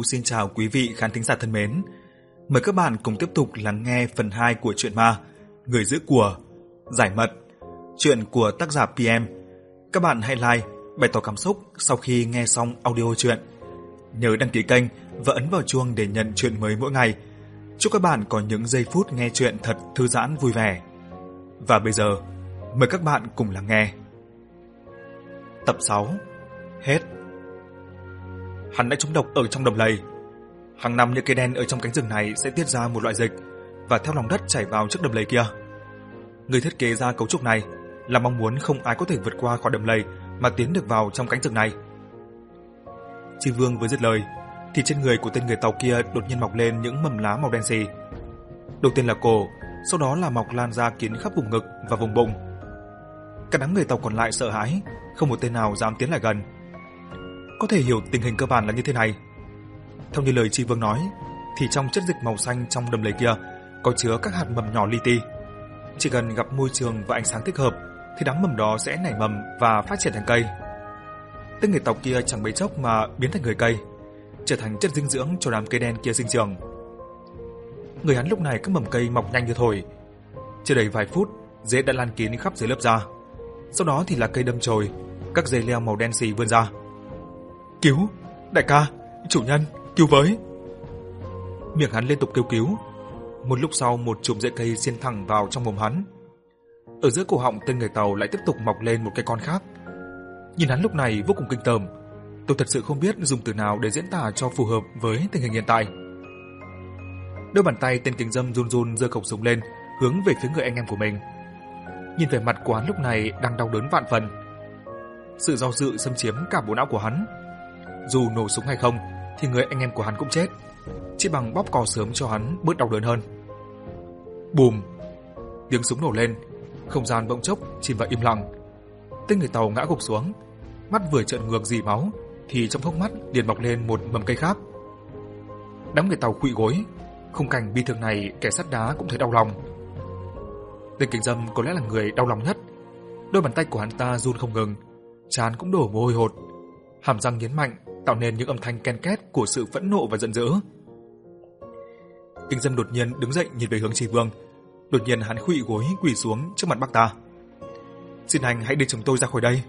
Tú xin chào quý vị khán thính giả thân mến. Mời các bạn cùng tiếp tục lắng nghe phần 2 của truyện ma Người giữ của Giải mật Chuyện của tác giả PM Các bạn hãy like, bày tỏ cảm xúc sau khi nghe xong audio truyện. Nhớ đăng ký kênh và ấn vào chuông để nhận chuyện mới mỗi ngày. Chúc các bạn có những giây phút nghe chuyện thật thư giãn vui vẻ. Và bây giờ, mời các bạn cùng lắng nghe. Tập 6 Hết. Hắn đã trúng độc ở trong đầm lầy Hàng năm những cây đen ở trong cánh rừng này sẽ tiết ra một loại dịch và theo lòng đất chảy vào trước đầm lầy kia. Người thiết kế ra cấu trúc này là mong muốn không ai có thể vượt qua khỏi đầm lầy mà tiến được vào trong cánh rừng này. Chi Vương vừa dứt lời, thì trên người của tên người tàu kia đột nhiên mọc lên những mầm lá màu đen xì. Đầu tiên là cổ, sau đó là mọc lan ra kín khắp vùng ngực và vùng bụng. Cả đám người tàu còn lại sợ hãi, không một tên nào dám tiến lại gần. Có thể hiểu tình hình cơ bản là như thế này. Theo như lời Chi Vương nói, thì trong chất dịch màu xanh trong đầm lầy kia có chứa các hạt mầm nhỏ li ti. Chỉ cần gặp môi trường và ánh sáng thích hợp thì đám mầm đó sẽ nảy mầm và phát triển thành cây. Tên người tộc kia chẳng mấy chốc mà biến thành người cây, trở thành chất dinh dưỡng cho đám cây đen kia sinh trưởng. Người hắn lúc này các mầm cây mọc nhanh như thổi. Chưa đầy vài phút, rễ đã lan kín khắp dưới lớp da. Sau đó thì là cây đâm chồi, các dây leo màu đen xì vươn ra. Cứu, đại ca, chủ nhân, cứu với. Miệng hắn liên tục kêu cứu. Một lúc sau một chùm rễ cây xiên thẳng vào trong mồm hắn. Ở giữa cổ họng tên người tàu lại tiếp tục mọc lên một cái con khác. Nhìn hắn lúc này vô cùng kinh tởm. Tôi thật sự không biết dùng từ nào để diễn tả cho phù hợp với tình hình hiện tại. Đôi bàn tay tên kính dâm run run giơ khẩu súng lên, hướng về phía người anh em của mình. Nhìn vẻ mặt của hắn lúc này đang đau đớn vạn phần. Sự do dự xâm chiếm cả bộ não của hắn. Dù nổ súng hay không, thì người anh em của hắn cũng chết. Chỉ bằng bóp cò sớm cho hắn bớt đau đớn hơn. Bùm! Tiếng súng nổ lên, không gian bỗng chốc chìm vào im lặng. Tên người tàu ngã gục xuống, mắt vừa trợn ngược dì máu, thì trong hốc mắt liền mọc lên một mầm cây khác. Đám người tàu quỵ gối, khung cảnh bi thương này kẻ sắt đá cũng thấy đau lòng. Tên kính dâm có lẽ là người đau lòng nhất. Đôi bàn tay của hắn ta run không ngừng, trán cũng đổ mồ hôi hột, hàm răng nghiến mạnh tạo nên những âm thanh ken két của sự phẫn nộ và giận dữ. Kinh Dâm đột nhiên đứng dậy nhìn về hướng Trì Vương. Đột nhiên hắn khuỵu gối quỳ xuống trước mặt bác ta. "Xin anh hãy đưa chúng tôi ra khỏi đây.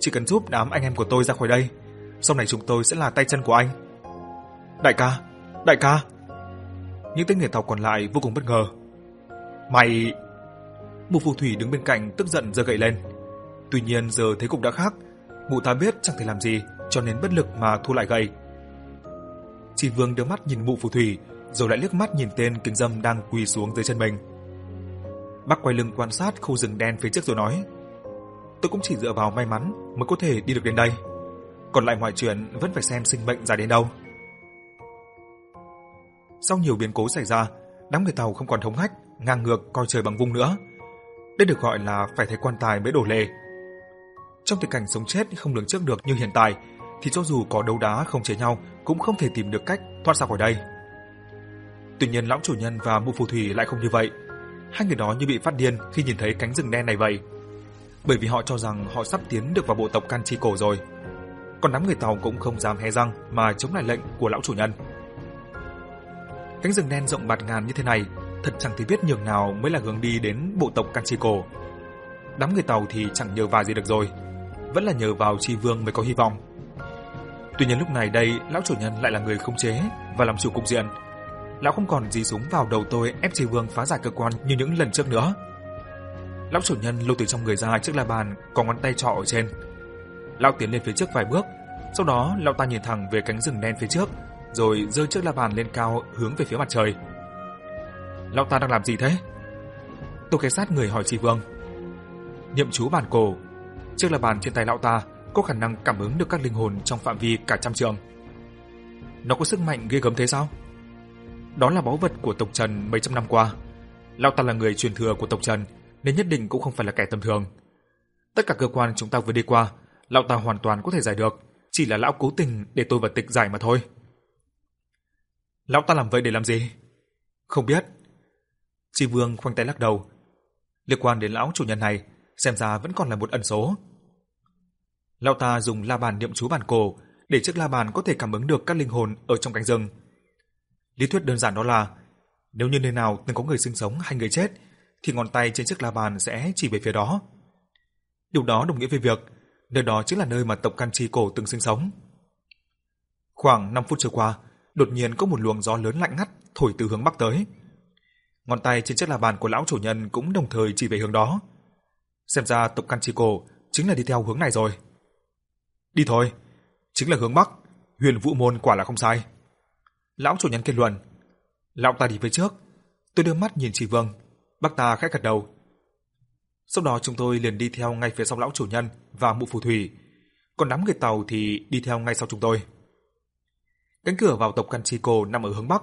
Chỉ cần giúp đám anh em của tôi ra khỏi đây, sau này chúng tôi sẽ là tay chân của anh." "Đại ca, đại ca." Những tên người tộc còn lại vô cùng bất ngờ. "Mày..." Một phù thủy đứng bên cạnh tức giận giơ gậy lên. Tuy nhiên giờ thế cục đã khác, mụ ta biết chẳng thể làm gì, cho nên bất lực mà thu lại gậy. Chỉ Vương đưa mắt nhìn mụ phù thủy, rồi lại liếc mắt nhìn tên kinh dâm đang quỳ xuống dưới chân mình. Bác quay lưng quan sát khu rừng đen phía trước rồi nói: "Tôi cũng chỉ dựa vào may mắn mới có thể đi được đến đây. Còn lại mọi chuyện vẫn phải xem sinh mệnh dài đến đâu." Sau nhiều biến cố xảy ra, đám người tàu không còn thống hách, ngang ngược coi trời bằng vung nữa. Đây được gọi là phải thấy quan tài mới đổ lệ. Trong tình cảnh sống chết không lường trước được như hiện tại, thì cho dù có đấu đá không chế nhau cũng không thể tìm được cách thoát ra khỏi đây. Tuy nhiên lão chủ nhân và mụ phù thủy lại không như vậy. Hai người đó như bị phát điên khi nhìn thấy cánh rừng đen này vậy. Bởi vì họ cho rằng họ sắp tiến được vào bộ tộc Can Chi cổ rồi. Còn đám người tàu cũng không dám hé răng mà chống lại lệnh của lão chủ nhân. Cánh rừng đen rộng bạt ngàn như thế này, thật chẳng thể biết nhường nào mới là hướng đi đến bộ tộc Can Chi cổ. Đám người tàu thì chẳng nhờ vào gì được rồi, vẫn là nhờ vào Chi Vương mới có hy vọng. Tuy nhiên lúc này đây, lão chủ nhân lại là người không chế và làm chủ cục diện. Lão không còn gì súng vào đầu tôi ép trì Vương phá giải cơ quan như những lần trước nữa. Lão chủ nhân lôi từ trong người ra chiếc la bàn có ngón tay trỏ ở trên. Lão tiến lên phía trước vài bước, sau đó lão ta nhìn thẳng về cánh rừng đen phía trước, rồi giơ chiếc la bàn lên cao hướng về phía mặt trời. Lão ta đang làm gì thế? Tôi kề sát người hỏi trì Vương. Niệm chú bản cổ Chiếc la bàn trên tay lão ta có khả năng cảm ứng được các linh hồn trong phạm vi cả trăm trường. Nó có sức mạnh ghê gớm thế sao? Đó là báu vật của tộc Trần mấy trăm năm qua. Lão ta là người truyền thừa của tộc Trần, nên nhất định cũng không phải là kẻ tầm thường. Tất cả cơ quan chúng ta vừa đi qua, lão ta hoàn toàn có thể giải được, chỉ là lão cố tình để tôi và Tịch giải mà thôi. Lão ta làm vậy để làm gì? Không biết. Chi Vương khoanh tay lắc đầu. Liên quan đến lão chủ nhân này, xem ra vẫn còn là một ẩn số. Lão ta dùng la bàn niệm chú bản cổ, để chiếc la bàn có thể cảm ứng được các linh hồn ở trong cánh rừng. Lý thuyết đơn giản đó là nếu như nơi nào từng có người sinh sống hay người chết thì ngón tay trên chiếc la bàn sẽ chỉ về phía đó. Điều đó đồng nghĩa với việc nơi đó chính là nơi mà tộc Canchi cổ từng sinh sống. Khoảng 5 phút trôi qua, đột nhiên có một luồng gió lớn lạnh ngắt thổi từ hướng bắc tới. Ngón tay trên chiếc la bàn của lão chủ nhân cũng đồng thời chỉ về hướng đó. Xem ra tộc Canchi cổ chính là đi theo hướng này rồi. Đi thôi, chính là hướng bắc, huyền vũ môn quả là không sai. Lão chủ nhân kết luận. Lão ta đi về trước, tôi đưa mắt nhìn Trì Vương, bác ta khẽ gật đầu. Sau đó chúng tôi liền đi theo ngay phía sau lão chủ nhân và mụ phù thủy, còn đám người tàu thì đi theo ngay sau chúng tôi. Cánh cửa vào tộc căn chỉ cô nằm ở hướng bắc,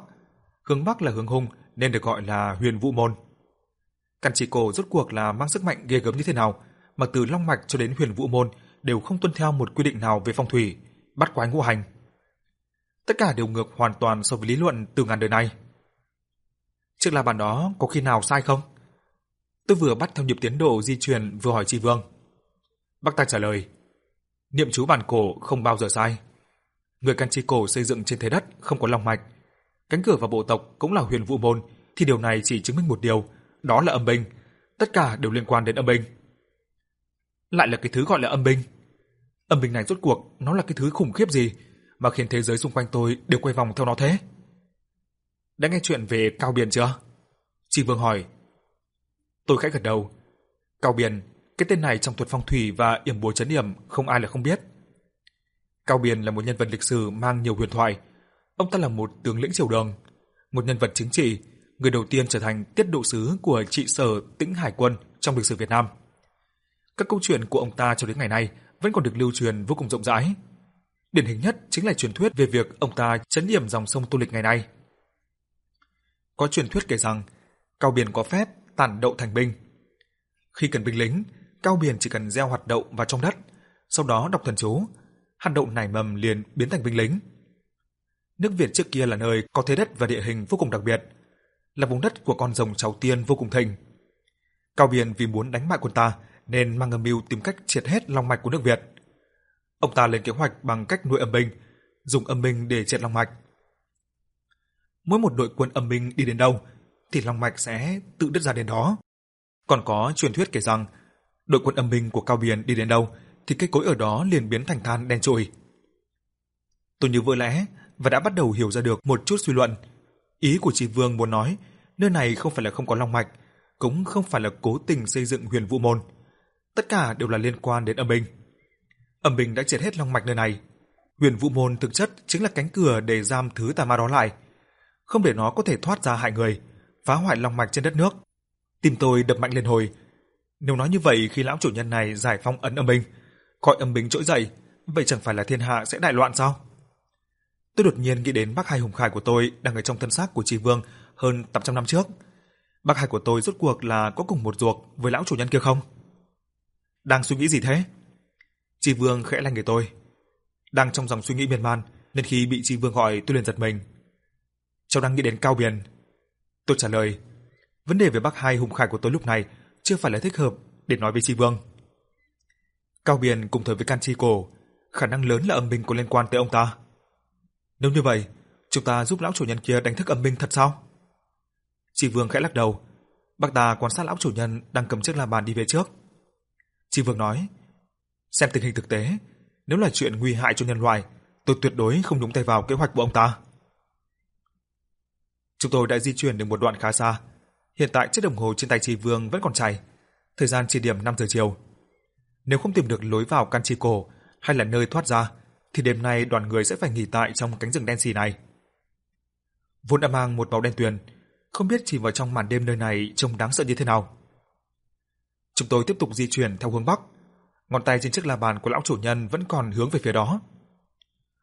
hướng bắc là hướng hung nên được gọi là Huyền Vũ môn. Căn chỉ cô rốt cuộc là mang sức mạnh ghê gớm như thế nào, mà từ Long mạch cho đến Huyền Vũ môn đều không tuân theo một quy định nào về phong thủy, bắt quái ngũ hành. Tất cả đều ngược hoàn toàn so với lý luận từ ngàn đời nay. Chiếc la bàn đó có khi nào sai không? Tôi vừa bắt theo nhịp tiến độ di truyền vừa hỏi Tri Vương. Bác ta trả lời, niệm chú bản cổ không bao giờ sai. Người căn chi cổ xây dựng trên thế đất không có long mạch. Cánh cửa vào bộ tộc cũng là huyền vũ môn, thì điều này chỉ chứng minh một điều, đó là âm binh. Tất cả đều liên quan đến âm binh. Lại là cái thứ gọi là âm binh. Âm binh này rốt cuộc nó là cái thứ khủng khiếp gì mà khiến thế giới xung quanh tôi đều quay vòng theo nó thế? Đã nghe chuyện về Cao Biển chưa? Chị Vương hỏi. Tôi khẽ gật đầu. Cao Biển, cái tên này trong thuật phong thủy và yểm bùa chấn yểm không ai là không biết. Cao Biển là một nhân vật lịch sử mang nhiều huyền thoại. Ông ta là một tướng lĩnh triều đường, một nhân vật chính trị, người đầu tiên trở thành tiết độ sứ của trị sở Tĩnh Hải quân trong lịch sử Việt Nam. Các câu chuyện của ông ta cho đến ngày nay vẫn còn được lưu truyền vô cùng rộng rãi. Điển hình nhất chính là truyền thuyết về việc ông ta chấn yểm dòng sông Tu Lịch ngày nay. Có truyền thuyết kể rằng Cao Biển có phép tản đậu thành binh. Khi cần binh lính, Cao Biển chỉ cần gieo hạt đậu vào trong đất, sau đó đọc thần chú, hạt đậu nảy mầm liền biến thành binh lính. Nước Việt trước kia là nơi có thế đất và địa hình vô cùng đặc biệt, là vùng đất của con rồng cháu tiên vô cùng thịnh. Cao Biển vì muốn đánh bại quân ta nên mang âm mưu tìm cách triệt hết long mạch của nước Việt. Ông ta lên kế hoạch bằng cách nuôi âm binh, dùng âm binh để triệt long mạch. Mỗi một đội quân âm binh đi đến đâu thì long mạch sẽ tự đứt ra đến đó. Còn có truyền thuyết kể rằng đội quân âm binh của Cao Biển đi đến đâu thì cây cối ở đó liền biến thành than đen trụi. Tôi như vỡ lẽ và đã bắt đầu hiểu ra được một chút suy luận. Ý của chị Vương muốn nói, nơi này không phải là không có long mạch, cũng không phải là cố tình xây dựng huyền vũ môn. Tất cả đều là liên quan đến âm binh. Âm binh đã triệt hết long mạch nơi này. Huyền vũ môn thực chất chính là cánh cửa để giam thứ tà ma đó lại, không để nó có thể thoát ra hại người, phá hoại long mạch trên đất nước. Tim tôi đập mạnh lên hồi. Nếu nói như vậy khi lão chủ nhân này giải phóng ấn âm binh, gọi âm binh trỗi dậy, vậy chẳng phải là thiên hạ sẽ đại loạn sao? Tôi đột nhiên nghĩ đến bắc hải hùng khải của tôi đang ở trong thân xác của trì Vương hơn 800 năm trước. bắc hải của tôi rốt cuộc là có cùng một ruột với lão chủ nhân kia không? Đang suy nghĩ gì thế? Tri Vương khẽ lanh người tôi. Đang trong dòng suy nghĩ miên man, nên khi bị Tri Vương gọi tôi liền giật mình. Cháu đang nghĩ đến Cao Biển. Tôi trả lời, vấn đề về Bắc hai hùng khải của tôi lúc này chưa phải là thích hợp để nói với Tri Vương. Cao Biển cùng thời với Can Chi Cổ, khả năng lớn là âm binh có liên quan tới ông ta. Nếu như vậy, chúng ta giúp lão chủ nhân kia đánh thức âm binh thật sao? Tri Vương khẽ lắc đầu. Bác ta quan sát lão chủ nhân đang cầm chiếc la bàn đi về trước. Chi Vương nói, xem tình hình thực tế, nếu là chuyện nguy hại cho nhân loại, tôi tuyệt đối không nhúng tay vào kế hoạch của ông ta. Chúng tôi đã di chuyển được một đoạn khá xa. Hiện tại chiếc đồng hồ trên tay Chi Vương vẫn còn chạy. Thời gian chỉ điểm 5 giờ chiều. Nếu không tìm được lối vào căn chi cổ hay là nơi thoát ra, thì đêm nay đoàn người sẽ phải nghỉ tại trong cánh rừng đen xì này. Vốn đã mang một màu đen tuyền, không biết chìm vào trong màn đêm nơi này trông đáng sợ như thế nào. Chúng tôi tiếp tục di chuyển theo hướng bắc, ngón tay trên chiếc la bàn của lão chủ nhân vẫn còn hướng về phía đó.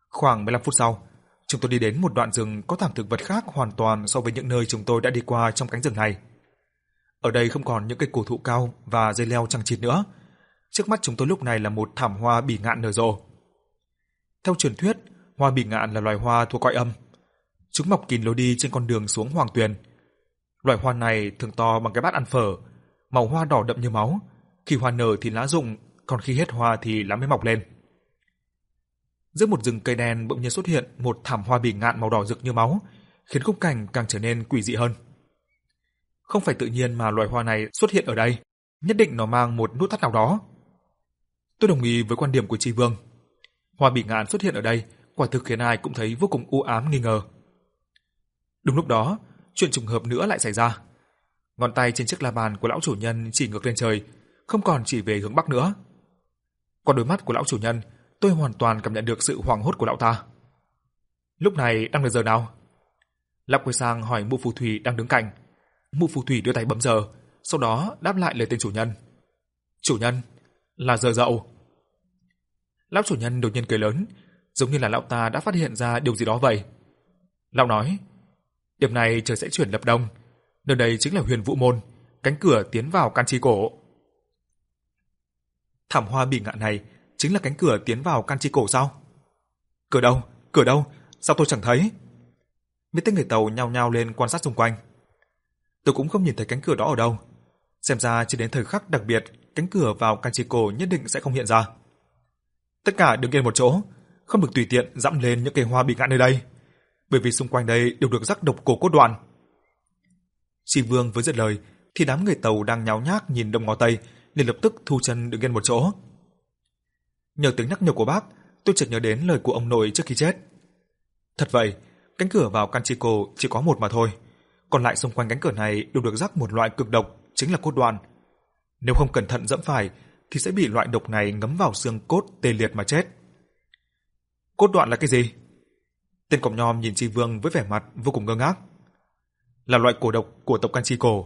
Khoảng 15 phút sau, chúng tôi đi đến một đoạn rừng có thảm thực vật khác hoàn toàn so với những nơi chúng tôi đã đi qua trong cánh rừng này. Ở đây không còn những cây cổ thụ cao và dây leo chằng chịt nữa. Trước mắt chúng tôi lúc này là một thảm hoa bỉ ngạn nở rộ. Theo truyền thuyết, hoa bỉ ngạn là loài hoa thuộc cõi âm. Chúng mọc kín lối đi trên con đường xuống Hoàng Tuyền. Loài hoa này thường to bằng cái bát ăn phở, màu hoa đỏ đậm như máu. Khi hoa nở thì lá rụng, còn khi hết hoa thì lá mới mọc lên. Giữa một rừng cây đen bỗng nhiên xuất hiện một thảm hoa bỉ ngạn màu đỏ rực như máu, khiến khung cảnh càng trở nên quỷ dị hơn. Không phải tự nhiên mà loài hoa này xuất hiện ở đây, nhất định nó mang một nút thắt nào đó. Tôi đồng ý với quan điểm của Tri Vương. Hoa bỉ ngạn xuất hiện ở đây, quả thực khiến ai cũng thấy vô cùng u ám nghi ngờ. Đúng lúc đó, chuyện trùng hợp nữa lại xảy ra. Ngón tay trên chiếc la bàn của lão chủ nhân chỉ ngược lên trời, không còn chỉ về hướng bắc nữa. Qua đôi mắt của lão chủ nhân, tôi hoàn toàn cảm nhận được sự hoảng hốt của lão ta. Lúc này đang là giờ nào? Lão quay sang hỏi mụ phù thủy đang đứng cạnh. Mụ phù thủy đưa tay bấm giờ, sau đó đáp lại lời tên chủ nhân. Chủ nhân, là giờ dậu. Lão chủ nhân đột nhiên cười lớn, giống như là lão ta đã phát hiện ra điều gì đó vậy. Lão nói, đêm nay trời sẽ chuyển lập đông, nơi đây chính là huyền vũ môn, cánh cửa tiến vào can chi cổ. Thảm hoa bị ngạn này chính là cánh cửa tiến vào can chi cổ sao? Cửa đâu? Cửa đâu? Sao tôi chẳng thấy? Mấy tên người tàu nhao nhao lên quan sát xung quanh. Tôi cũng không nhìn thấy cánh cửa đó ở đâu. Xem ra chỉ đến thời khắc đặc biệt, cánh cửa vào can chi cổ nhất định sẽ không hiện ra. Tất cả đứng yên một chỗ, không được tùy tiện dẫm lên những cây hoa bị ngạn nơi đây, bởi vì xung quanh đây đều được rắc độc cổ cốt đoạn. Chi Vương vừa dứt lời, thì đám người tàu đang nháo nhác nhìn đông ngó tây, liền lập tức thu chân đứng yên một chỗ. Nhờ tiếng nhắc nhở của bác, tôi chợt nhớ đến lời của ông nội trước khi chết. Thật vậy, cánh cửa vào Canchico chỉ có một mà thôi, còn lại xung quanh cánh cửa này đều được rắc một loại cực độc, chính là cốt đoạn. Nếu không cẩn thận dẫm phải thì sẽ bị loại độc này ngấm vào xương cốt tê liệt mà chết. Cốt đoạn là cái gì? Tên cọp nhom nhìn Chi Vương với vẻ mặt vô cùng ngơ ngác. Là loại cổ độc của tộc Canchico.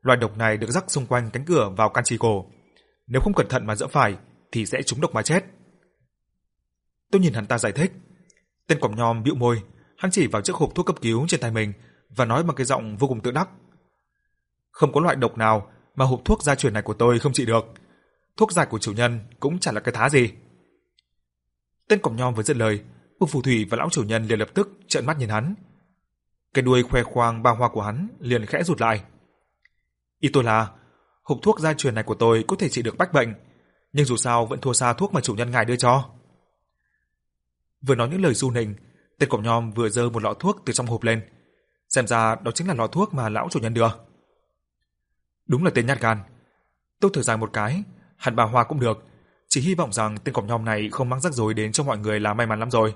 Loại độc này được rắc xung quanh cánh cửa vào Canchico. Nếu không cẩn thận mà dẫm phải thì sẽ trúng độc mà chết. Tôi nhìn hắn ta giải thích. Tên cọp nhom bĩu môi, hắn chỉ vào chiếc hộp thuốc cấp cứu trên tay mình và nói bằng cái giọng vô cùng tự đắc. Không có loại độc nào mà hộp thuốc gia truyền này của tôi không trị được. Thuốc giải của chủ nhân cũng chẳng là cái thá gì. Tên cọp nhom vừa dứt lời, Bục phù thủy và lão chủ nhân liền lập tức trợn mắt nhìn hắn. Cái đuôi khoe khoang ba hoa của hắn liền khẽ rụt lại. Ý tôi là, hộp thuốc gia truyền này của tôi có thể trị được bách bệnh, nhưng dù sao vẫn thua xa thuốc mà chủ nhân ngài đưa cho. Vừa nói những lời du nịnh, tên cổng nhom vừa giơ một lọ thuốc từ trong hộp lên. Xem ra đó chính là lọ thuốc mà lão chủ nhân đưa. Đúng là tên nhát gan. Tôi thở dài một cái, hẳn bà hoa cũng được, chỉ hy vọng rằng tên cổng nhom này không mang rắc rối đến cho mọi người là may mắn lắm rồi.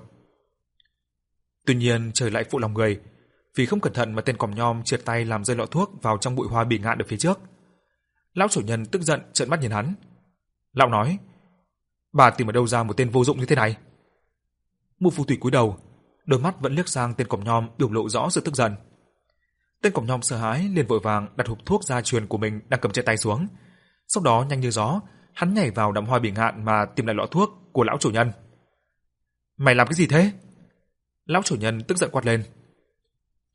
Tuy nhiên trời lại phụ lòng người, vì không cẩn thận mà tên cỏm nhom trượt tay làm rơi lọ thuốc vào trong bụi hoa bị ngạn ở phía trước. Lão chủ nhân tức giận trợn mắt nhìn hắn. Lão nói: "Bà tìm ở đâu ra một tên vô dụng như thế này?" Mộ phù thủy cúi đầu, đôi mắt vẫn liếc sang tên cỏm nhom biểu lộ rõ sự tức giận. Tên cỏm nhom sợ hãi liền vội vàng đặt hộp thuốc gia truyền của mình đang cầm trên tay xuống. Sau đó nhanh như gió, hắn nhảy vào đám hoa bị ngạn mà tìm lại lọ thuốc của lão chủ nhân. "Mày làm cái gì thế?" Lão chủ nhân tức giận quát lên.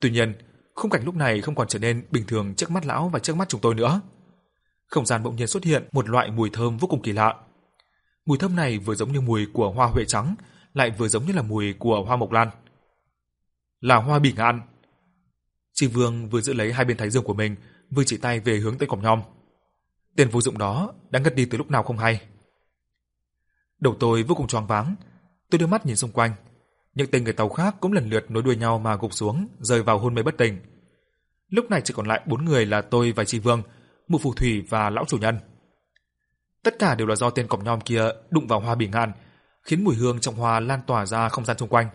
Tuy nhiên, khung cảnh lúc này không còn trở nên bình thường trước mắt lão và trước mắt chúng tôi nữa. Không gian bỗng nhiên xuất hiện một loại mùi thơm vô cùng kỳ lạ. Mùi thơm này vừa giống như mùi của hoa huệ trắng, lại vừa giống như là mùi của hoa mộc lan. Là hoa bỉ ngạn. Tri Vương vừa giữ lấy hai bên thái dương của mình, vừa chỉ tay về hướng tên cổng nhom. Tên vô dụng đó đã ngất đi từ lúc nào không hay. Đầu tôi vô cùng choáng váng, tôi đưa mắt nhìn xung quanh, những tên người tàu khác cũng lần lượt nối đuôi nhau mà gục xuống, rơi vào hôn mê bất tỉnh. Lúc này chỉ còn lại bốn người là tôi và Tri Vương, Mụ Phù Thủy và lão chủ nhân. Tất cả đều là do tên cọp nhom kia đụng vào hoa bỉ ngạn, khiến mùi hương trong hoa lan tỏa ra không gian xung quanh.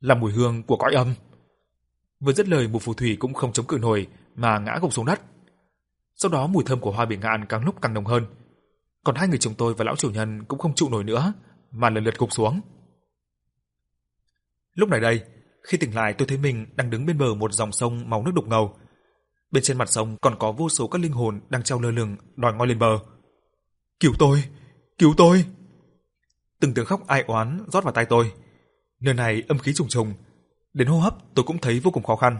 Là mùi hương của cõi âm. Vừa dứt lời Mụ Phù Thủy cũng không chống cự nổi mà ngã gục xuống đất. Sau đó mùi thơm của hoa bỉ ngạn càng lúc càng nồng hơn. Còn hai người chúng tôi và lão chủ nhân cũng không trụ nổi nữa mà lần lượt gục xuống. Lúc này đây, khi tỉnh lại tôi thấy mình đang đứng bên bờ một dòng sông màu nước đục ngầu. Bên trên mặt sông còn có vô số các linh hồn đang treo lơ lửng đòi ngoi lên bờ. "Cứu tôi, cứu tôi!" Từng tiếng khóc ai oán rót vào tai tôi. Nơi này âm khí trùng trùng, đến hô hấp tôi cũng thấy vô cùng khó khăn.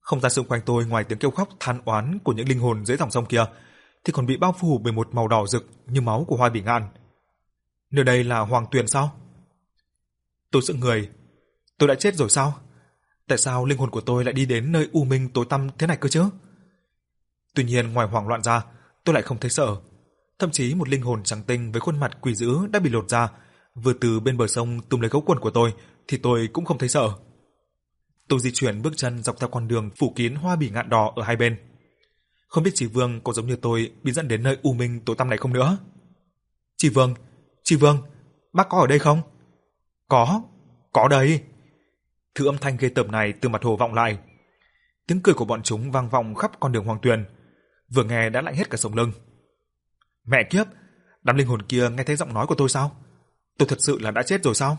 Không gian xung quanh tôi ngoài tiếng kêu khóc than oán của những linh hồn dưới dòng sông kia, thì còn bị bao phủ bởi một màu đỏ rực như máu của hoa bỉ ngạn. Nơi đây là hoàng tuyền sao? Tôi sững người. Tôi đã chết rồi sao? Tại sao linh hồn của tôi lại đi đến nơi u minh tối tăm thế này cơ chứ? Tuy nhiên ngoài hoảng loạn ra, tôi lại không thấy sợ. Thậm chí một linh hồn trắng tinh với khuôn mặt quỷ dữ đã bị lột ra vừa từ bên bờ sông túm lấy gấu quần của tôi thì tôi cũng không thấy sợ. Tôi di chuyển bước chân dọc theo con đường phủ kín hoa bỉ ngạn đỏ ở hai bên. Không biết chị Vương có giống như tôi bị dẫn đến nơi u minh tối tăm này không nữa. Chị Vương, chị Vương, bác có ở đây không? Có, có đây. Thứ âm thanh ghê tởm này từ mặt hồ vọng lại. Tiếng cười của bọn chúng vang vọng khắp con đường hoàng tuyền, vừa nghe đã lạnh hết cả sống lưng. Mẹ kiếp, đám linh hồn kia nghe thấy giọng nói của tôi sao? Tôi thật sự là đã chết rồi sao?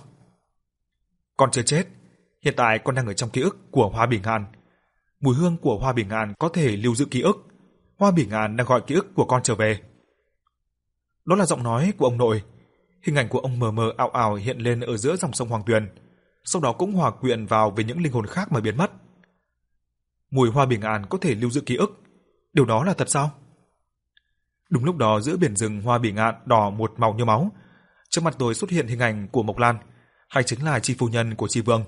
Con chưa chết, hiện tại con đang ở trong ký ức của Hoa Bỉ Ngạn. Mùi hương của Hoa Bỉ Ngạn có thể lưu giữ ký ức. Hoa Bỉ Ngạn đang gọi ký ức của con trở về. Đó là giọng nói của ông nội. Hình ảnh của ông mờ mờ ảo ảo hiện lên ở giữa dòng sông Hoàng Tuyền, sau đó cũng hòa quyện vào với những linh hồn khác mà biến mất. Mùi hoa bình an có thể lưu giữ ký ức, điều đó là thật sao? Đúng lúc đó giữa biển rừng hoa bình an đỏ một màu như máu, trước mặt tôi xuất hiện hình ảnh của Mộc Lan, hay chính là chi phu nhân của chi vương.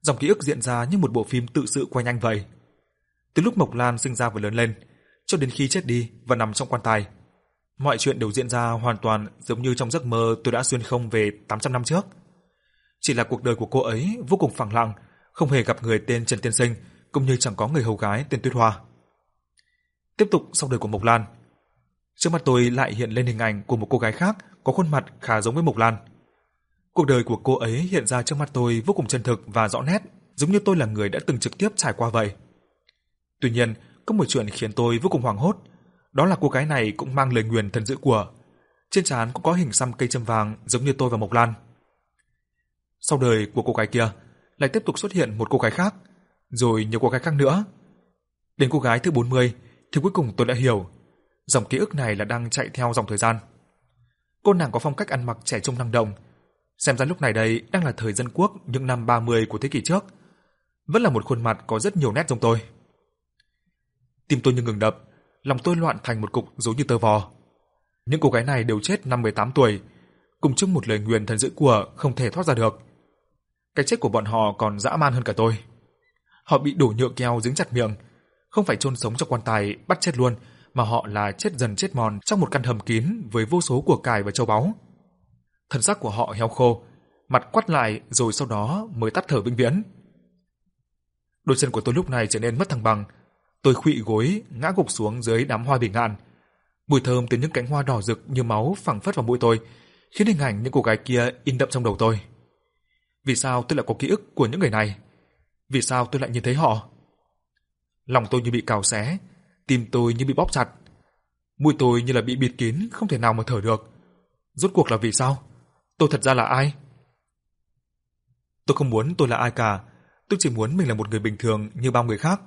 Dòng ký ức diễn ra như một bộ phim tự sự quay nhanh vậy. Từ lúc Mộc Lan sinh ra và lớn lên, cho đến khi chết đi và nằm trong quan tài, mọi chuyện đều diễn ra hoàn toàn giống như trong giấc mơ tôi đã xuyên không về 800 năm trước. Chỉ là cuộc đời của cô ấy vô cùng phẳng lặng, không hề gặp người tên Trần Tiên Sinh, cũng như chẳng có người hầu gái tên Tuyết Hoa. Tiếp tục sau đời của Mộc Lan, trước mặt tôi lại hiện lên hình ảnh của một cô gái khác có khuôn mặt khá giống với Mộc Lan. Cuộc đời của cô ấy hiện ra trước mắt tôi vô cùng chân thực và rõ nét, giống như tôi là người đã từng trực tiếp trải qua vậy. Tuy nhiên, có một chuyện khiến tôi vô cùng hoảng hốt, đó là cô gái này cũng mang lời nguyền thần dữ của. Trên trán cũng có hình xăm cây châm vàng giống như tôi và Mộc Lan. Sau đời của cô gái kia, lại tiếp tục xuất hiện một cô gái khác, rồi nhiều cô gái khác nữa. Đến cô gái thứ 40 thì cuối cùng tôi đã hiểu, dòng ký ức này là đang chạy theo dòng thời gian. Cô nàng có phong cách ăn mặc trẻ trung năng động, xem ra lúc này đây đang là thời dân quốc những năm 30 của thế kỷ trước. Vẫn là một khuôn mặt có rất nhiều nét giống tôi. Tim tôi như ngừng đập, lòng tôi loạn thành một cục giống như tơ vò. Những cô gái này đều chết năm 18 tuổi, cùng chung một lời nguyền thần dữ của không thể thoát ra được. Cái chết của bọn họ còn dã man hơn cả tôi. Họ bị đổ nhựa keo dính chặt miệng, không phải chôn sống trong quan tài bắt chết luôn, mà họ là chết dần chết mòn trong một căn hầm kín với vô số của cải và châu báu. Thân xác của họ heo khô, mặt quắt lại rồi sau đó mới tắt thở vĩnh viễn. Đôi chân của tôi lúc này trở nên mất thăng bằng, tôi khuỵu gối ngã gục xuống dưới đám hoa bình ngạn. Mùi thơm từ những cánh hoa đỏ rực như máu phảng phất vào mũi tôi, khiến hình ảnh những cô gái kia in đậm trong đầu tôi. Vì sao tôi lại có ký ức của những người này? Vì sao tôi lại nhìn thấy họ? Lòng tôi như bị cào xé, tim tôi như bị bóp chặt. Mũi tôi như là bị bịt kín, không thể nào mà thở được. Rốt cuộc là vì sao? Tôi thật ra là ai? Tôi không muốn tôi là ai cả, tôi chỉ muốn mình là một người bình thường như bao người khác.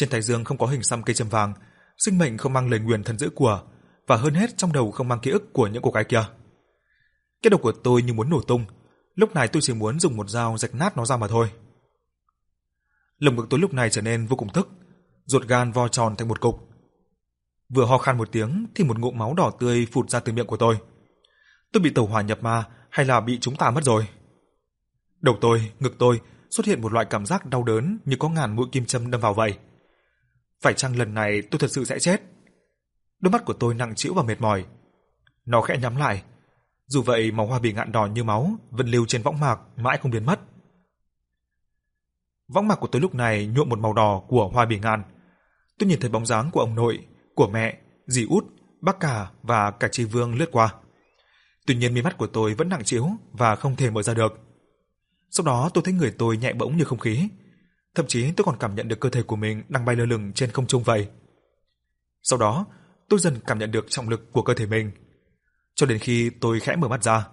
Trên thái dương không có hình xăm cây châm vàng, sinh mệnh không mang lời nguyền thần dữ của, và hơn hết trong đầu không mang ký ức của những cô gái kia. Cái đầu của tôi như muốn nổ tung, lúc này tôi chỉ muốn dùng một dao rạch nát nó ra mà thôi. Lồng ngực tôi lúc này trở nên vô cùng tức, ruột gan vo tròn thành một cục. Vừa ho khan một tiếng thì một ngụm máu đỏ tươi phụt ra từ miệng của tôi. Tôi bị tẩu hỏa nhập ma hay là bị chúng ta mất rồi? Đầu tôi, ngực tôi xuất hiện một loại cảm giác đau đớn như có ngàn mũi kim châm đâm vào vậy. Phải chăng lần này tôi thật sự sẽ chết? Đôi mắt của tôi nặng trĩu và mệt mỏi. Nó khẽ nhắm lại. Dù vậy màu hoa bì ngạn đỏ như máu vẫn lưu trên võng mạc mãi không biến mất. Võng mạc của tôi lúc này nhuộm một màu đỏ của hoa bì ngạn. Tôi nhìn thấy bóng dáng của ông nội, của mẹ, dì út, bác cả và cả chị Vương lướt qua. Tuy nhiên mi mắt của tôi vẫn nặng trĩu và không thể mở ra được. Sau đó tôi thấy người tôi nhẹ bỗng như không khí. Thậm chí tôi còn cảm nhận được cơ thể của mình đang bay lơ lửng trên không trung vậy. Sau đó, tôi dần cảm nhận được trọng lực của cơ thể mình. Cho đến khi tôi khẽ mở mắt ra.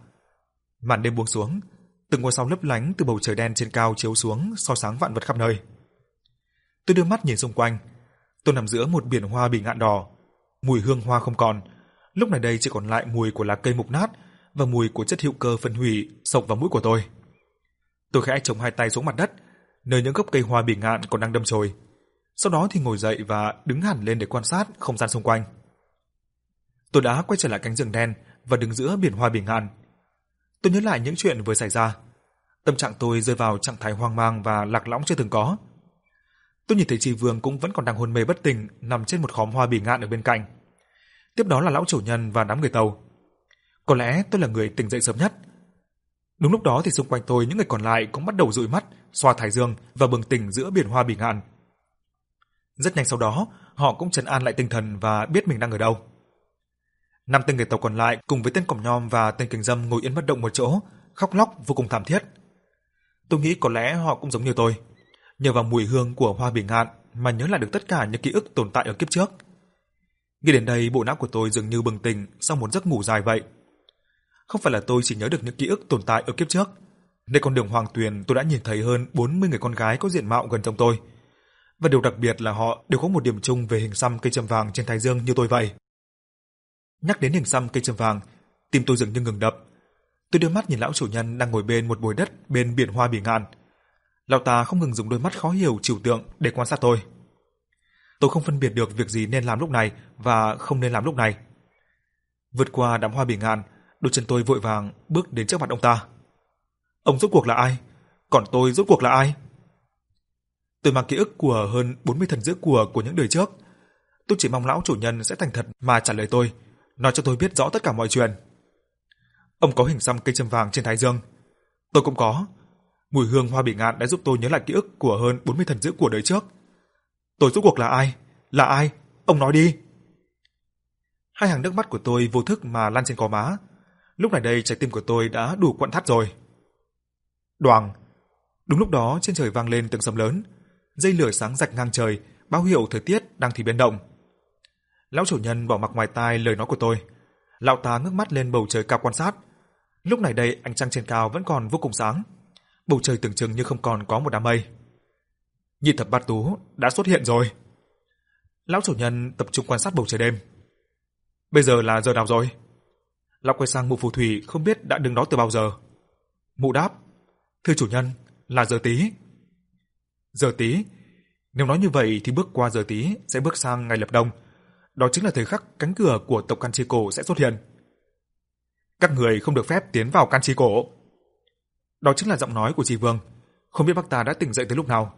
Màn đêm buông xuống, từng ngôi sao lấp lánh từ bầu trời đen trên cao chiếu xuống soi sáng vạn vật khắp nơi. Tôi đưa mắt nhìn xung quanh, tôi nằm giữa một biển hoa bị ngạn đỏ, mùi hương hoa không còn, lúc này đây chỉ còn lại mùi của lá cây mục nát và mùi của chất hữu cơ phân hủy sộc vào mũi của tôi. Tôi khẽ chống hai tay xuống mặt đất, nơi những gốc cây hoa bị ngạn còn đang đâm chồi. Sau đó thì ngồi dậy và đứng hẳn lên để quan sát không gian xung quanh. Tôi đã quay trở lại cánh rừng đen và đứng giữa biển hoa bị ngạn. Tôi nhớ lại những chuyện vừa xảy ra. Tâm trạng tôi rơi vào trạng thái hoang mang và lạc lõng chưa từng có. Tôi nhìn thấy Trì Vương cũng vẫn còn đang hôn mê bất tỉnh nằm trên một khóm hoa bị ngạn ở bên cạnh. Tiếp đó là lão chủ nhân và đám người tàu. Có lẽ tôi là người tỉnh dậy sớm nhất. Đúng lúc đó thì xung quanh tôi những người còn lại cũng bắt đầu dụi mắt, xoa thái dương và bừng tỉnh giữa biển hoa bình ngạn. Rất nhanh sau đó, họ cũng trấn an lại tinh thần và biết mình đang ở đâu. Năm tên người tàu còn lại cùng với tên cổng nhom và tên kình dâm ngồi yên bất động một chỗ, khóc lóc vô cùng thảm thiết. Tôi nghĩ có lẽ họ cũng giống như tôi, nhờ vào mùi hương của hoa bình ngạn mà nhớ lại được tất cả những ký ức tồn tại ở kiếp trước. Nghĩ đến đây, bộ não của tôi dường như bừng tỉnh sau một giấc ngủ dài vậy. Không phải là tôi chỉ nhớ được những ký ức tồn tại ở kiếp trước. Nơi con đường Hoàng Tuyền tôi đã nhìn thấy hơn 40 người con gái có diện mạo gần giống tôi. Và điều đặc biệt là họ đều có một điểm chung về hình xăm cây châm vàng trên thái dương như tôi vậy. Nhắc đến hình xăm cây châm vàng, tim tôi dường như ngừng đập. Tôi đưa mắt nhìn lão chủ nhân đang ngồi bên một bồi đất bên biển hoa bỉ ngạn. Lão ta không ngừng dùng đôi mắt khó hiểu trừu tượng để quan sát tôi. Tôi không phân biệt được việc gì nên làm lúc này và không nên làm lúc này. Vượt qua đám hoa bỉ ngạn, đôi chân tôi vội vàng bước đến trước mặt ông ta. Ông rốt cuộc là ai? Còn tôi rốt cuộc là ai? Tôi mang ký ức của hơn 40 thần giữa của của những đời trước. Tôi chỉ mong lão chủ nhân sẽ thành thật mà trả lời tôi, nói cho tôi biết rõ tất cả mọi chuyện. Ông có hình xăm cây châm vàng trên thái dương. Tôi cũng có. Mùi hương hoa bỉ ngạn đã giúp tôi nhớ lại ký ức của hơn 40 thần giữa của đời trước. Tôi rốt cuộc là ai? Là ai? Ông nói đi. Hai hàng nước mắt của tôi vô thức mà lăn trên cò má. Lúc này đây trái tim của tôi đã đủ quặn thắt rồi. Đoàng. Đúng lúc đó trên trời vang lên tiếng sấm lớn, dây lửa sáng rạch ngang trời, báo hiệu thời tiết đang thì biến động. Lão chủ nhân bỏ mặc ngoài tai lời nói của tôi. Lão ta ngước mắt lên bầu trời cao quan sát. Lúc này đây ánh trăng trên cao vẫn còn vô cùng sáng. Bầu trời tưởng chừng như không còn có một đám mây. Nhị thập bát tú đã xuất hiện rồi. Lão chủ nhân tập trung quan sát bầu trời đêm. Bây giờ là giờ nào rồi? Lão quay sang mụ phù thủy không biết đã đứng đó từ bao giờ. Mụ đáp, thưa chủ nhân, là giờ tí. Giờ tí? Nếu nói như vậy thì bước qua giờ tí sẽ bước sang ngày lập đông. Đó chính là thời khắc cánh cửa của tộc Can Chi Cổ sẽ xuất hiện. Các người không được phép tiến vào Can Chi Cổ. Đó chính là giọng nói của Trì Vương. Không biết bác ta đã tỉnh dậy tới lúc nào.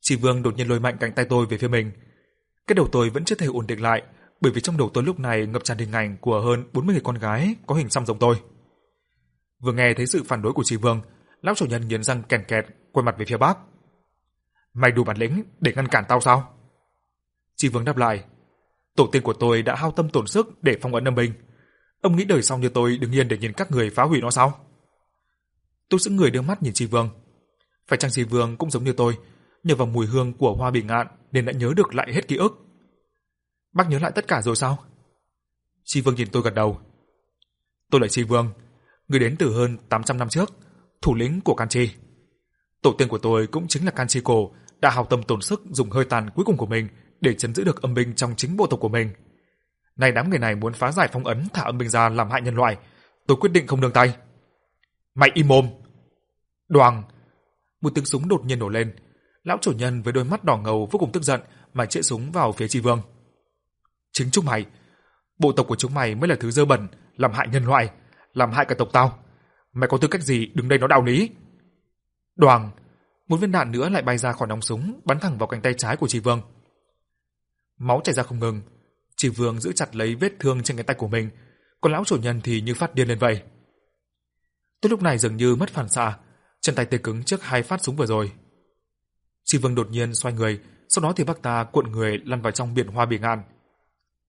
Trì Vương đột nhiên lôi mạnh cánh tay tôi về phía mình. Cái đầu tôi vẫn chưa thể ổn định lại, bởi vì trong đầu tôi lúc này ngập tràn hình ảnh của hơn 40 người con gái có hình xăm giống tôi. Vừa nghe thấy sự phản đối của Trì Vương, lão chủ nhân nghiến răng kèn kẹt, quay mặt về phía bác. Mày đủ bản lĩnh để ngăn cản tao sao? Trì Vương đáp lại, tổ tiên của tôi đã hao tâm tổn sức để phong ấn âm binh. Ông nghĩ đời sau như tôi đừng yên để nhìn các người phá hủy nó sao? Tôi sững người đưa mắt nhìn Trì Vương. Phải chăng Trì Vương cũng giống như tôi, nhờ vào mùi hương của hoa bình ngạn nên đã nhớ được lại hết ký ức. Bác nhớ lại tất cả rồi sao? Chi Vương nhìn tôi gật đầu. Tôi là Chi Vương, người đến từ hơn 800 năm trước, thủ lĩnh của Can Chi. Tổ tiên của tôi cũng chính là Can Chi Cổ, đã hào tâm tổn sức dùng hơi tàn cuối cùng của mình để chấn giữ được âm binh trong chính bộ tộc của mình. Nay đám người này muốn phá giải phong ấn thả âm binh ra làm hại nhân loại, tôi quyết định không nương tay. Mày im mồm! Đoàng! Một tiếng súng đột nhiên nổ lên, lão chủ nhân với đôi mắt đỏ ngầu vô cùng tức giận mà chĩa súng vào phía Tri Vương. Chính chúng mày, bộ tộc của chúng mày mới là thứ dơ bẩn, làm hại nhân loại, làm hại cả tộc tao. Mày có tư cách gì đứng đây nói đạo lý? Đoàn, một viên đạn nữa lại bay ra khỏi nòng súng, bắn thẳng vào cánh tay trái của Trì Vương. Máu chảy ra không ngừng, Trì Vương giữ chặt lấy vết thương trên cánh tay của mình, còn lão chủ nhân thì như phát điên lên vậy. Tôi lúc này dường như mất phản xạ, chân tay tê cứng trước hai phát súng vừa rồi. Trì Vương đột nhiên xoay người, sau đó thì bác ta cuộn người lăn vào trong biển hoa bỉ ngạn.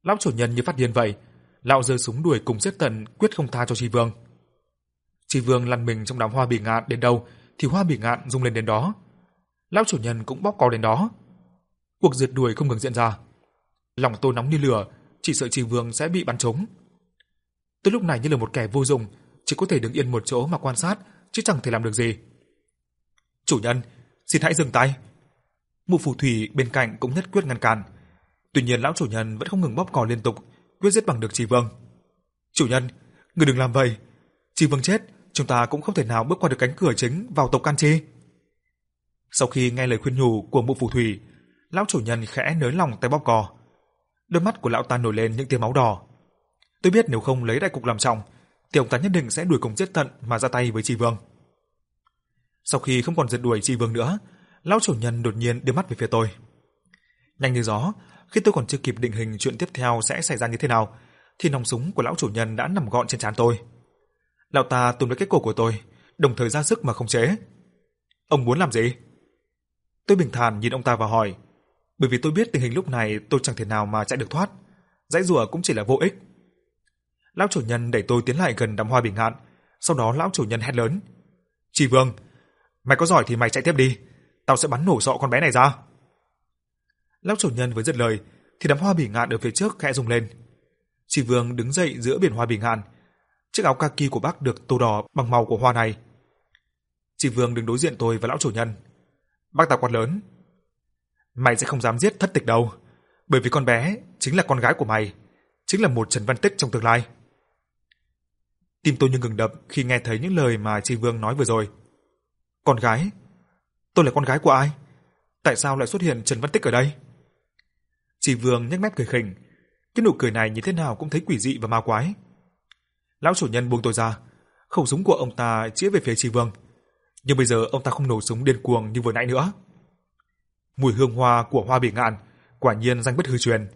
Lão chủ nhân như phát điên vậy, lão giơ súng đuổi cùng giết tận, quyết không tha cho Tri Vương. Tri Vương lăn mình trong đám hoa bỉ ngạn đến đâu thì hoa bỉ ngạn rung lên đến đó. Lão chủ nhân cũng bóp cò đến đó. Cuộc rượt đuổi không ngừng diễn ra. Lòng tôi nóng như lửa, chỉ sợ Tri Vương sẽ bị bắn trúng. Tôi lúc này như là một kẻ vô dụng, chỉ có thể đứng yên một chỗ mà quan sát, chứ chẳng thể làm được gì. Chủ nhân, xin hãy dừng tay. Mụ phù thủy bên cạnh cũng nhất quyết ngăn cản. Tuy nhiên lão chủ nhân vẫn không ngừng bóp cò liên tục, quyết giết bằng được Trì Vương. "Chủ nhân, người đừng làm vậy. Trì Vương chết, chúng ta cũng không thể nào bước qua được cánh cửa chính vào tộc Can Chi." Sau khi nghe lời khuyên nhủ của mụ phù thủy, lão chủ nhân khẽ nới lòng tay bóp cò. Đôi mắt của lão ta nổi lên những tia máu đỏ. Tôi biết nếu không lấy đại cục làm trọng, thì ông ta nhất định sẽ đuổi cùng giết tận mà ra tay với Trì Vương. Sau khi không còn giật đuổi Trì Vương nữa, lão chủ nhân đột nhiên đưa mắt về phía tôi. Nhanh như gió, khi tôi còn chưa kịp định hình chuyện tiếp theo sẽ xảy ra như thế nào, thì nòng súng của lão chủ nhân đã nằm gọn trên trán tôi. Lão ta túm lấy cái cổ của tôi, đồng thời ra sức mà không chế. Ông muốn làm gì? Tôi bình thản nhìn ông ta và hỏi, bởi vì tôi biết tình hình lúc này tôi chẳng thể nào mà chạy được thoát, dãy rủa cũng chỉ là vô ích. Lão chủ nhân đẩy tôi tiến lại gần đám hoa bình ngạn, sau đó lão chủ nhân hét lớn: "Chỉ Vương, mày có giỏi thì mày chạy tiếp đi, tao sẽ bắn nổ sọ con bé này ra." Lão chủ nhân vừa dứt lời, thì đám hoa bỉ ngạn ở phía trước khẽ rung lên. Chỉ Vương đứng dậy giữa biển hoa bỉ ngạn. Chiếc áo kaki của bác được tô đỏ bằng màu của hoa này. Chỉ Vương đứng đối diện tôi và lão chủ nhân. Bác ta quát lớn. Mày sẽ không dám giết thất tịch đâu, bởi vì con bé chính là con gái của mày, chính là một Trần Văn Tích trong tương lai. Tim tôi như ngừng đập khi nghe thấy những lời mà Tri Vương nói vừa rồi. Con gái? Tôi là con gái của ai? Tại sao lại xuất hiện Trần Văn Tích ở đây? Chỉ Vương nhếch mép cười khỉnh, cái nụ cười này như thế nào cũng thấy quỷ dị và ma quái. Lão chủ nhân buông tôi ra, khẩu súng của ông ta chĩa về phía chỉ Vương, nhưng bây giờ ông ta không nổ súng điên cuồng như vừa nãy nữa. Mùi hương hoa của hoa bỉ ngạn quả nhiên danh bất hư truyền.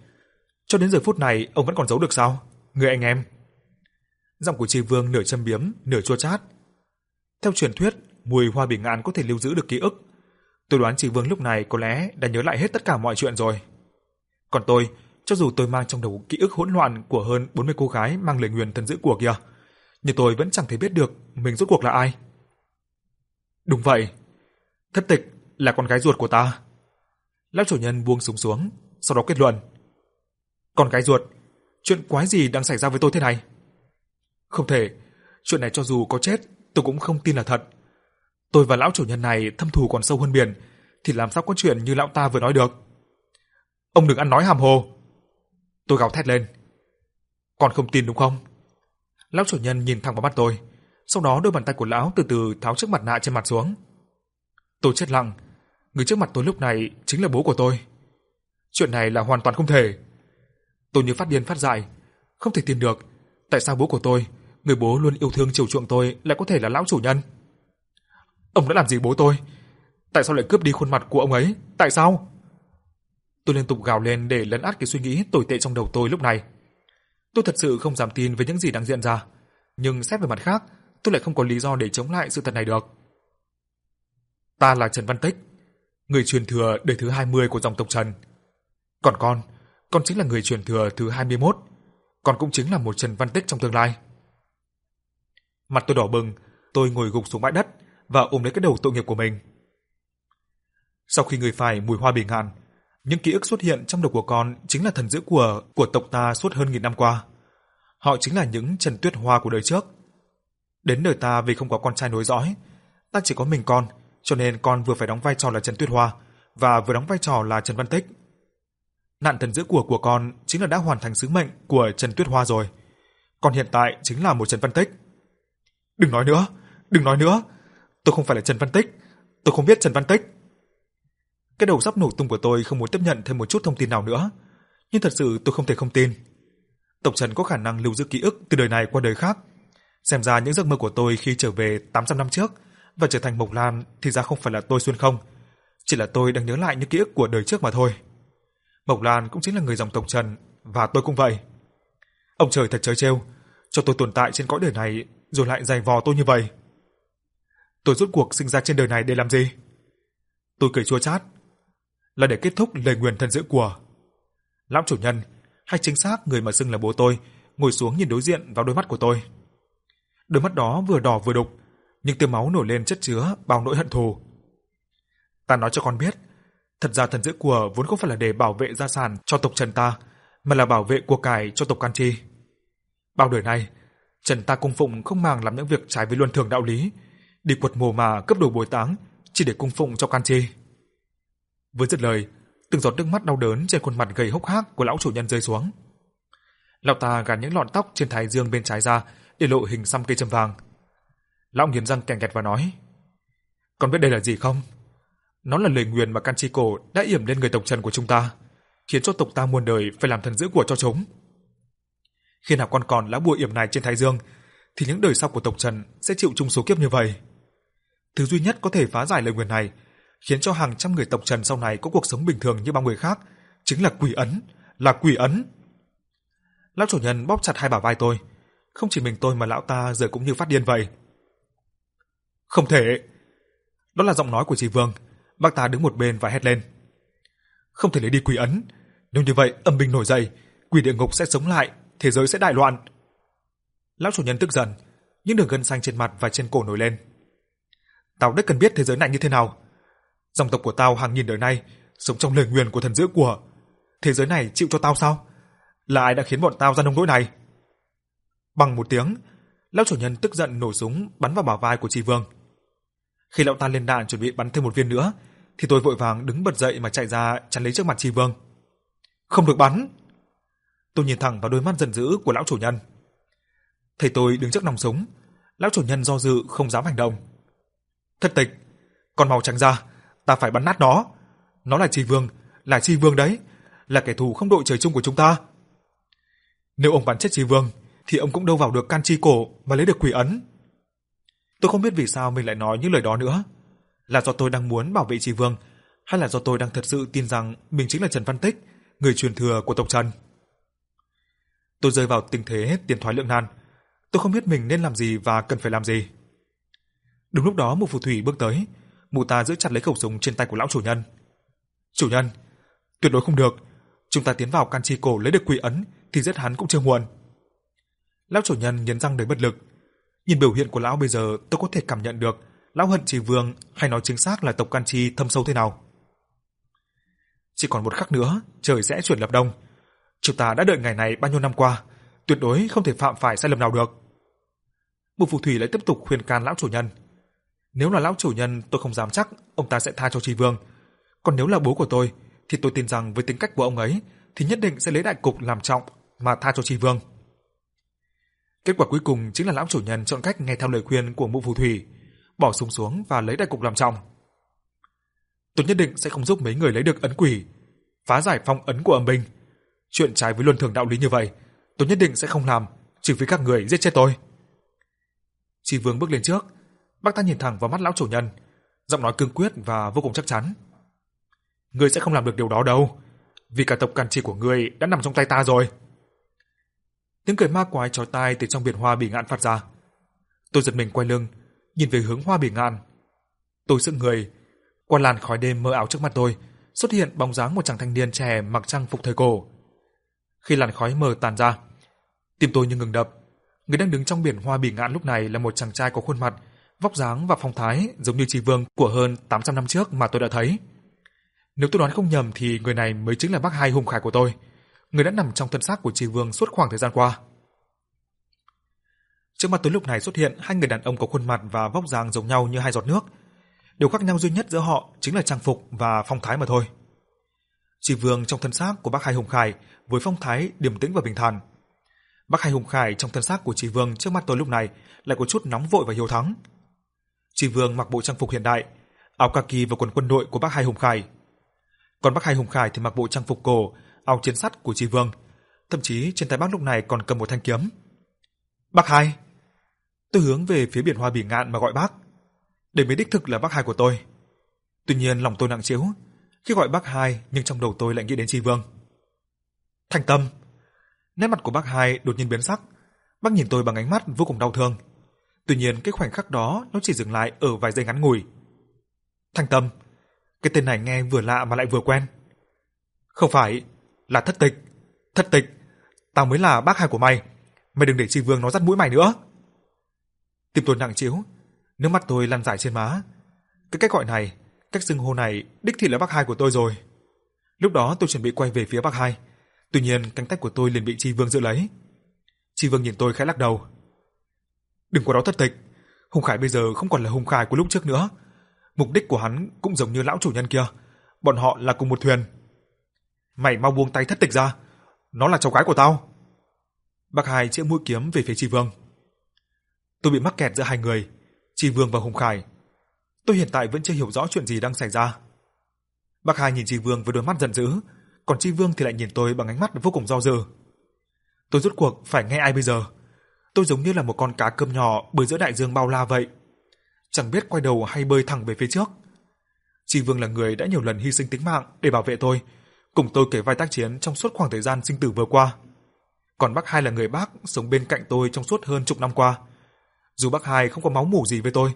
Cho đến giờ phút này ông vẫn còn giấu được sao? Người anh em. Giọng của Trì Vương nửa châm biếm, nửa chua chát. Theo truyền thuyết, mùi hoa bỉ ngạn có thể lưu giữ được ký ức. Tôi đoán Trì Vương lúc này có lẽ đã nhớ lại hết tất cả mọi chuyện rồi. Còn tôi, cho dù tôi mang trong đầu ký ức hỗn loạn của hơn 40 cô gái mang lời nguyền thần dữ của kia, nhưng tôi vẫn chẳng thể biết được mình rốt cuộc là ai. Đúng vậy, thất tịch là con gái ruột của ta. Lão chủ nhân buông súng xuống, sau đó kết luận. Con gái ruột, chuyện quái gì đang xảy ra với tôi thế này? Không thể, chuyện này cho dù có chết, tôi cũng không tin là thật. Tôi và lão chủ nhân này thâm thù còn sâu hơn biển, thì làm sao có chuyện như lão ta vừa nói được? Ông đừng ăn nói hàm hồ. Tôi gào thét lên. Còn không tin đúng không? Lão chủ nhân nhìn thẳng vào mắt tôi, sau đó đôi bàn tay của lão từ từ tháo chiếc mặt nạ trên mặt xuống. Tôi chết lặng, người trước mặt tôi lúc này chính là bố của tôi. Chuyện này là hoàn toàn không thể. Tôi như phát điên phát dại, không thể tin được, tại sao bố của tôi, người bố luôn yêu thương chiều chuộng tôi lại có thể là lão chủ nhân? Ông đã làm gì bố tôi? Tại sao lại cướp đi khuôn mặt của ông ấy? Tại sao? Tôi liên tục gào lên để lấn át cái suy nghĩ tồi tệ trong đầu tôi lúc này. Tôi thật sự không dám tin với những gì đang diễn ra, nhưng xét về mặt khác, tôi lại không có lý do để chống lại sự thật này được. Ta là Trần Văn Tích, người truyền thừa đời thứ 20 của dòng tộc Trần. Còn con, con chính là người truyền thừa thứ 21, con cũng chính là một Trần Văn Tích trong tương lai. Mặt tôi đỏ bừng, tôi ngồi gục xuống bãi đất và ôm lấy cái đầu tội nghiệp của mình. Sau khi người phải mùi hoa bì ngạn, những ký ức xuất hiện trong đầu của con chính là thần dữ của của tộc ta suốt hơn nghìn năm qua. Họ chính là những Trần Tuyết Hoa của đời trước. Đến đời ta vì không có con trai nối dõi, ta chỉ có mình con, cho nên con vừa phải đóng vai trò là Trần Tuyết Hoa và vừa đóng vai trò là Trần Văn Tích. Nạn thần dữ của của con chính là đã hoàn thành sứ mệnh của Trần Tuyết Hoa rồi. Còn hiện tại chính là một Trần Văn Tích. Đừng nói nữa, đừng nói nữa. Tôi không phải là Trần Văn Tích, tôi không biết Trần Văn Tích. Cái đầu sắp nổ tung của tôi không muốn tiếp nhận thêm một chút thông tin nào nữa, nhưng thật sự tôi không thể không tin. Tộc Trần có khả năng lưu giữ ký ức từ đời này qua đời khác. Xem ra những giấc mơ của tôi khi trở về 800 năm trước và trở thành Mộc Lan thì ra không phải là tôi xuyên không, chỉ là tôi đang nhớ lại những ký ức của đời trước mà thôi. Mộc Lan cũng chính là người dòng tộc Trần và tôi cũng vậy. Ông trời thật trời trêu, cho tôi tồn tại trên cõi đời này rồi lại giày vò tôi như vậy. Tôi rốt cuộc sinh ra trên đời này để làm gì? Tôi cười chua chát, là để kết thúc lời nguyền thần dữ của. Lão chủ nhân, hay chính xác người mà xưng là bố tôi, ngồi xuống nhìn đối diện vào đôi mắt của tôi. Đôi mắt đó vừa đỏ vừa đục, nhưng tia máu nổi lên chất chứa bao nỗi hận thù. Ta nói cho con biết, thật ra thần dữ của vốn không phải là để bảo vệ gia sản cho tộc Trần ta, mà là bảo vệ của cải cho tộc Can Chi. Bao đời này, Trần ta cung phụng không màng làm những việc trái với luân thường đạo lý, đi quật mồ mà cấp đồ bồi táng chỉ để cung phụng cho Can Chi. Vừa dứt lời, từng giọt nước mắt đau đớn trên khuôn mặt gầy hốc hác của lão chủ nhân rơi xuống. Lão ta gạt những lọn tóc trên thái dương bên trái ra để lộ hình xăm cây châm vàng. Lão nghiến răng kèn kẹt và nói: "Con biết đây là gì không? Nó là lời nguyền mà Can Chi Cổ đã yểm lên người tộc Trần của chúng ta, khiến cho tộc ta muôn đời phải làm thần dữ của cho chúng. Khi nào con còn lá bùa yểm này trên thái dương, thì những đời sau của tộc Trần sẽ chịu chung số kiếp như vậy. Thứ duy nhất có thể phá giải lời nguyền này khiến cho hàng trăm người tộc Trần sau này có cuộc sống bình thường như bao người khác, chính là quỷ ấn, là quỷ ấn. Lão chủ nhân bóp chặt hai bả vai tôi, không chỉ mình tôi mà lão ta giờ cũng như phát điên vậy. Không thể. Đó là giọng nói của chị Vương, bác ta đứng một bên và hét lên. Không thể lấy đi quỷ ấn, nếu như vậy âm binh nổi dậy, quỷ địa ngục sẽ sống lại, thế giới sẽ đại loạn. Lão chủ nhân tức giận, những đường gân xanh trên mặt và trên cổ nổi lên. Tao đích cần biết thế giới này như thế nào. Dòng tộc của tao hàng nghìn đời nay sống trong lời nguyền của thần dữ của. Thế giới này chịu cho tao sao? Là ai đã khiến bọn tao ra nông nỗi này? Bằng một tiếng, lão chủ nhân tức giận nổ súng bắn vào bả vai của Tri Vương. Khi lão ta lên đạn chuẩn bị bắn thêm một viên nữa, thì tôi vội vàng đứng bật dậy mà chạy ra chắn lấy trước mặt Tri Vương. Không được bắn. Tôi nhìn thẳng vào đôi mắt giận dữ của lão chủ nhân. Thấy tôi đứng trước nòng súng, lão chủ nhân do dự không dám hành động. Thất tịch, con màu trắng ra, ta phải bắn nát nó. Nó là chi Vương, là chi Vương đấy, là kẻ thù không đội trời chung của chúng ta. Nếu ông bắn chết chi Vương, thì ông cũng đâu vào được can chi cổ và lấy được quỷ ấn. Tôi không biết vì sao mình lại nói những lời đó nữa. Là do tôi đang muốn bảo vệ chi Vương, hay là do tôi đang thật sự tin rằng mình chính là Trần Văn Tích, người truyền thừa của tộc Trần. Tôi rơi vào tình thế tiền thoái lượng nan. Tôi không biết mình nên làm gì và cần phải làm gì. Đúng lúc đó một phù thủy bước tới, mụ ta giữ chặt lấy khẩu súng trên tay của lão chủ nhân. "Chủ nhân, tuyệt đối không được, chúng ta tiến vào can chi cổ lấy được quỷ ấn thì giết hắn cũng chưa muộn." Lão chủ nhân nhấn răng đầy bất lực. Nhìn biểu hiện của lão bây giờ, tôi có thể cảm nhận được lão hận Trì Vương hay nói chính xác là tộc can chi thâm sâu thế nào. Chỉ còn một khắc nữa, trời sẽ chuyển lập đông. Chúng ta đã đợi ngày này bao nhiêu năm qua, tuyệt đối không thể phạm phải sai lầm nào được. Một phù thủy lại tiếp tục khuyên can lão chủ nhân. Nếu là lão chủ nhân, tôi không dám chắc ông ta sẽ tha cho Tri Vương. Còn nếu là bố của tôi, thì tôi tin rằng với tính cách của ông ấy, thì nhất định sẽ lấy đại cục làm trọng mà tha cho Tri Vương. Kết quả cuối cùng chính là lão chủ nhân chọn cách nghe theo lời khuyên của mụ phù thủy, bỏ súng xuống và lấy đại cục làm trọng. Tôi nhất định sẽ không giúp mấy người lấy được ấn quỷ, phá giải phong ấn của âm binh. Chuyện trái với luân thường đạo lý như vậy, tôi nhất định sẽ không làm, trừ phi các người giết chết tôi. Tri Vương bước lên trước, bác ta nhìn thẳng vào mắt lão chủ nhân, giọng nói cương quyết và vô cùng chắc chắn. Ngươi sẽ không làm được điều đó đâu, vì cả tộc càn trì của ngươi đã nằm trong tay ta rồi. Tiếng cười ma quái chói tai từ trong biển hoa bỉ ngạn phát ra. Tôi giật mình quay lưng, nhìn về hướng hoa bỉ ngạn. Tôi sững người, qua làn khói đêm mơ ảo trước mặt tôi, xuất hiện bóng dáng một chàng thanh niên trẻ mặc trang phục thời cổ. Khi làn khói mờ tàn ra, tim tôi như ngừng đập. Người đang đứng trong biển hoa bỉ ngạn lúc này là một chàng trai có khuôn mặt, vóc dáng và phong thái giống như Tri Vương của hơn 800 năm trước mà tôi đã thấy. Nếu tôi đoán không nhầm thì người này mới chính là bác hai hùng khải của tôi, người đã nằm trong thân xác của Tri Vương suốt khoảng thời gian qua. Trước mặt tôi lúc này xuất hiện hai người đàn ông có khuôn mặt và vóc dáng giống nhau như hai giọt nước. Điều khác nhau duy nhất giữa họ chính là trang phục và phong thái mà thôi. Tri Vương trong thân xác của bác Hai Hùng Khải với phong thái điềm tĩnh và bình thản. Bác Hai Hùng Khải trong thân xác của Trì Vương trước mắt tôi lúc này lại có chút nóng vội và hiếu thắng. Tri Vương mặc bộ trang phục hiện đại, áo kaki và quần quân đội của bác Hai Hùng Khải. Còn bác Hai Hùng Khải thì mặc bộ trang phục cổ áo chiến sắt của Tri Vương, thậm chí trên tay bác lúc này còn cầm một thanh kiếm. "Bác hai." Tôi hướng về phía biển hoa bỉ ngạn mà gọi bác. Để mới đích thực là bác hai của tôi. Tuy nhiên lòng tôi nặng trĩu, khi gọi bác hai nhưng trong đầu tôi lại nghĩ đến Tri Vương. Thành Tâm. Nét mặt của bác hai đột nhiên biến sắc, bác nhìn tôi bằng ánh mắt vô cùng đau thương. Tuy nhiên cái khoảnh khắc đó nó chỉ dừng lại ở vài giây ngắn ngủi. Thành Tâm, cái tên này nghe vừa lạ mà lại vừa quen. Không phải, là thất tịch. Thất tịch, tao mới là bác hai của mày. Mày đừng để Tri Vương nó dắt mũi mày nữa. Tim tôi nặng chiếu, nước mắt tôi lăn dài trên má. Cái cách gọi này, cách xưng hô này đích thị là bác hai của tôi rồi. Lúc đó tôi chuẩn bị quay về phía bác hai, tuy nhiên cánh tay của tôi liền bị Tri Vương giữ lấy. Tri Vương nhìn tôi khẽ lắc đầu. Đừng có đó thất tịch, Hùng Khải bây giờ không còn là Hùng Khải của lúc trước nữa. Mục đích của hắn cũng giống như lão chủ nhân kia, bọn họ là cùng một thuyền. Mày mau buông tay thất tịch ra, nó là cháu gái của tao. Bác Hai chĩa mũi kiếm về phía Tri Vương. Tôi bị mắc kẹt giữa hai người, Tri Vương và Hùng Khải. Tôi hiện tại vẫn chưa hiểu rõ chuyện gì đang xảy ra. Bác Hai nhìn Tri Vương với đôi mắt giận dữ, còn Tri Vương thì lại nhìn tôi bằng ánh mắt vô cùng do dự. Tôi rốt cuộc phải nghe ai bây giờ? Tôi giống như là một con cá cơm nhỏ bơi giữa đại dương bao la vậy. Chẳng biết quay đầu hay bơi thẳng về phía trước. Tri Vương là người đã nhiều lần hy sinh tính mạng để bảo vệ tôi, cùng tôi kể vai tác chiến trong suốt khoảng thời gian sinh tử vừa qua. còn bác hai là người bác sống bên cạnh tôi trong suốt hơn chục năm qua. Dù bác hai không có máu mủ gì với tôi,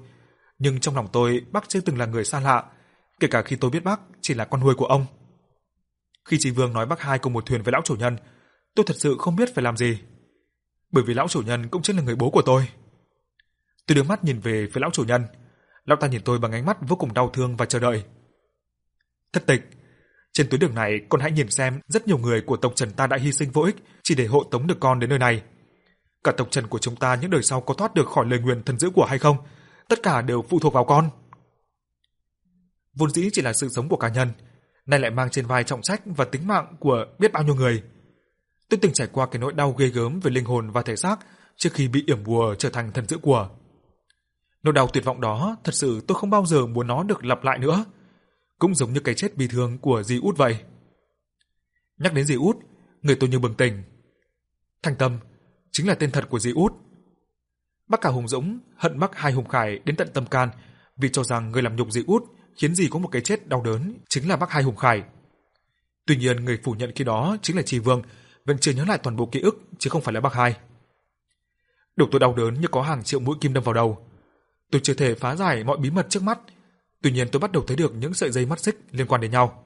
nhưng trong lòng tôi bác chưa từng là người xa lạ, kể cả khi tôi biết bác chỉ là con nuôi của ông. Khi chị Vương nói bác hai cùng một thuyền với lão chủ nhân, tôi thật sự không biết phải làm gì. Bởi vì lão chủ nhân cũng chính là người bố của tôi. Tôi đưa mắt nhìn về phía lão chủ nhân. Lão ta nhìn tôi bằng ánh mắt vô cùng đau thương và chờ đợi. Thất tịch, trên tuyến đường này con hãy nhìn xem rất nhiều người của tộc Trần ta đã hy sinh vô ích chỉ để hộ tống được con đến nơi này. Cả tộc Trần của chúng ta những đời sau có thoát được khỏi lời nguyền thần dữ của hay không, tất cả đều phụ thuộc vào con. Vốn dĩ chỉ là sự sống của cá nhân, nay lại mang trên vai trọng trách và tính mạng của biết bao nhiêu người. Tôi từng trải qua cái nỗi đau ghê gớm về linh hồn và thể xác trước khi bị yểm bùa trở thành thần dữ của. Nỗi đau tuyệt vọng đó thật sự tôi không bao giờ muốn nó được lặp lại nữa. Cũng giống như cái chết bi thương của dì út vậy. Nhắc đến dì út, người tôi như bừng tỉnh. Thành Tâm chính là tên thật của dì út. Bác cả Hùng Dũng hận bác hai Hùng Khải đến tận tâm can vì cho rằng người làm nhục dì út khiến dì có một cái chết đau đớn chính là bác hai Hùng Khải. Tuy nhiên người phủ nhận khi đó chính là Trì Vương, vẫn chưa nhớ lại toàn bộ ký ức chứ không phải là bác hai. Đầu tôi đau đớn như có hàng triệu mũi kim đâm vào đầu. Tôi chưa thể phá giải mọi bí mật trước mắt, tuy nhiên tôi bắt đầu thấy được những sợi dây mắt xích liên quan đến nhau.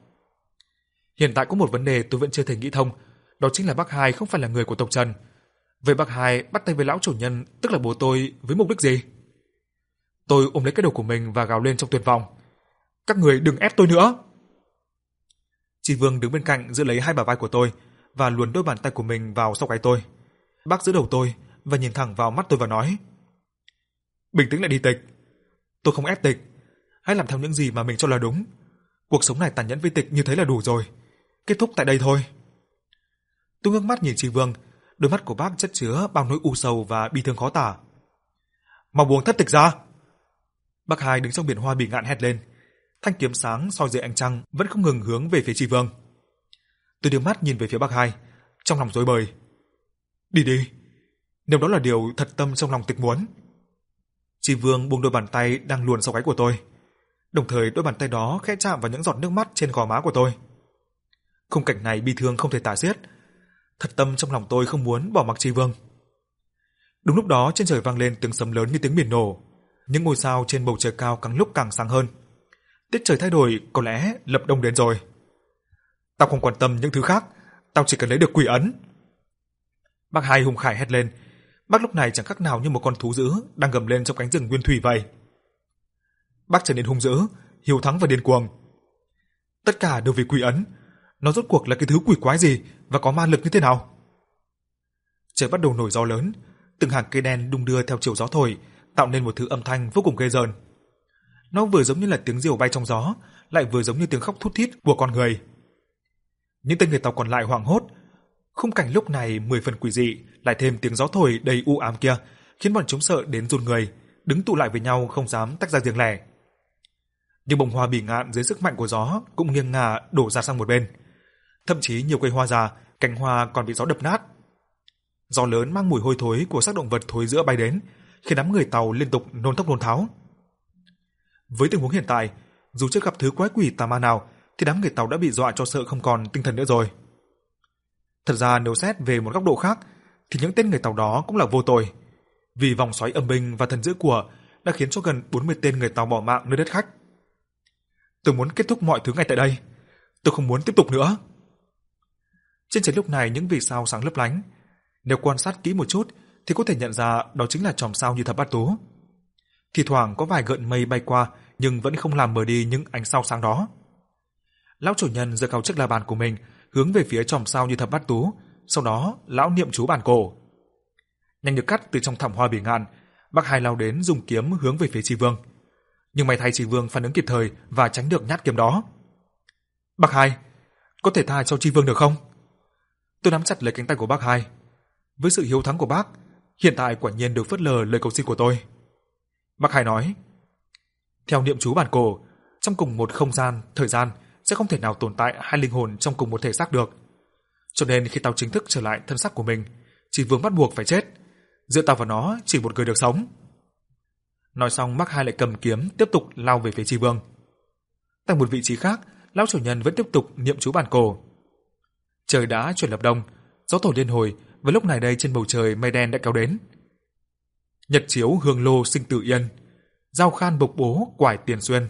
Hiện tại có một vấn đề tôi vẫn chưa thể nghĩ thông, đó chính là bác hai không phải là người của tộc Trần. Vậy bác hai bắt tay với lão chủ nhân, tức là bố tôi, với mục đích gì? Tôi ôm lấy cái đầu của mình và gào lên trong tuyệt vọng. Các người đừng ép tôi nữa! Chị Vương đứng bên cạnh giữ lấy hai bả vai của tôi và luồn đôi bàn tay của mình vào sau gáy tôi. Bác giữ đầu tôi và nhìn thẳng vào mắt tôi và nói: "Bình tĩnh lại đi Tịch. Tôi không ép Tịch, hãy làm theo những gì mà mình cho là đúng. Cuộc sống này tàn nhẫn với Tịch như thế là đủ rồi. Kết thúc tại đây thôi." Tôi ngước mắt nhìn trì Vương, đôi mắt của bác chất chứa bao nỗi u sầu và bi thương khó tả. "Mau buông thất tịch ra!" Bác hai đứng trong biển hoa bị ngạn hét lên. Thanh kiếm sáng soi dưới ánh trăng vẫn không ngừng hướng về phía trì Vương. Tôi đưa mắt nhìn về phía bác hai, trong lòng rối bời. Đi đi, nếu đó là điều thật tâm trong lòng tịch muốn. Chi Vương buông đôi bàn tay đang luồn sau gáy của tôi, đồng thời đôi bàn tay đó khẽ chạm vào những giọt nước mắt trên gò má của tôi. Khung cảnh này bi thương không thể tả xiết, thật tâm trong lòng tôi không muốn bỏ mặc tri Vương. Đúng lúc đó trên trời vang lên tiếng sấm lớn như tiếng biển nổ, những ngôi sao trên bầu trời cao càng lúc càng sáng hơn. Tiết trời thay đổi, có lẽ lập đông đến rồi. Tao không quan tâm những thứ khác, tao chỉ cần lấy được quỷ ấn. Bác hai hùng khải hét lên, bác lúc này chẳng khác nào như một con thú dữ đang gầm lên trong cánh rừng nguyên thủy vậy. Bác trở nên hung dữ, hiếu thắng và điên cuồng. Tất cả đều vì quỷ ấn, nó rốt cuộc là cái thứ quỷ quái gì và có ma lực như thế nào? Trời bắt đầu nổi gió lớn, từng hàng cây đen đung đưa theo chiều gió thổi, tạo nên một thứ âm thanh vô cùng ghê rợn. Nó vừa giống như là tiếng diều bay trong gió, lại vừa giống như tiếng khóc thút thít của con người. Những tên người tàu còn lại hoảng hốt. Khung cảnh lúc này mười phần quỷ dị, lại thêm tiếng gió thổi đầy u ám kia, khiến bọn chúng sợ đến run người, đứng tụ lại với nhau không dám tách ra riêng lẻ. Nhưng bông hoa bị ngạn dưới sức mạnh của gió cũng nghiêng ngả đổ ra sang một bên. Thậm chí nhiều cây hoa già, cành hoa còn bị gió đập nát. Gió lớn mang mùi hôi thối của xác động vật thối giữa bay đến, khiến đám người tàu liên tục nôn thốc nôn tháo. Với tình huống hiện tại, dù chưa gặp thứ quái quỷ tà ma nào, thì đám người tàu đã bị dọa cho sợ không còn tinh thần nữa rồi. Thật ra nếu xét về một góc độ khác, thì những tên người tàu đó cũng là vô tội. Vì vòng xoáy âm binh và thần dữ của đã khiến cho gần 40 tên người tàu bỏ mạng nơi đất khách. Tôi muốn kết thúc mọi thứ ngay tại đây. Tôi không muốn tiếp tục nữa. Trên trời lúc này những vì sao sáng lấp lánh. Nếu quan sát kỹ một chút thì có thể nhận ra đó chính là chòm sao như thập bát tú. Thì thoảng có vài gợn mây bay qua nhưng vẫn không làm mờ đi những ánh sao sáng đó. Lão chủ nhân giơ cao chiếc la bàn của mình, hướng về phía chòm sao như thập bát tú, sau đó lão niệm chú bàn cổ. Nhanh được cắt từ trong thảm hoa bỉ ngạn, Bác Hai lao đến dùng kiếm hướng về phía Tri Vương. Nhưng may thay Tri Vương phản ứng kịp thời và tránh được nhát kiếm đó. Bác Hai, có thể tha cho Tri Vương được không? Tôi nắm chặt lấy cánh tay của bác Hai. Với sự hiếu thắng của bác, hiện tại quả nhiên được phớt lờ lời cầu xin của tôi. Bác Hai nói, theo niệm chú bản cổ, trong cùng một không gian, thời gian sẽ không thể nào tồn tại hai linh hồn trong cùng một thể xác được. Cho nên khi tao chính thức trở lại thân xác của mình, chỉ vương bắt buộc phải chết. Giữa tao và nó chỉ một người được sống. Nói xong Mắc Hai lại cầm kiếm tiếp tục lao về phía Tri Vương. Tại một vị trí khác, lão chủ nhân vẫn tiếp tục niệm chú bản cổ. Trời đã chuyển lập đông, gió thổi liên hồi và lúc này đây trên bầu trời mây đen đã kéo đến. Nhật chiếu hương lô sinh tử yên, giao khan bộc bố quải tiền xuyên,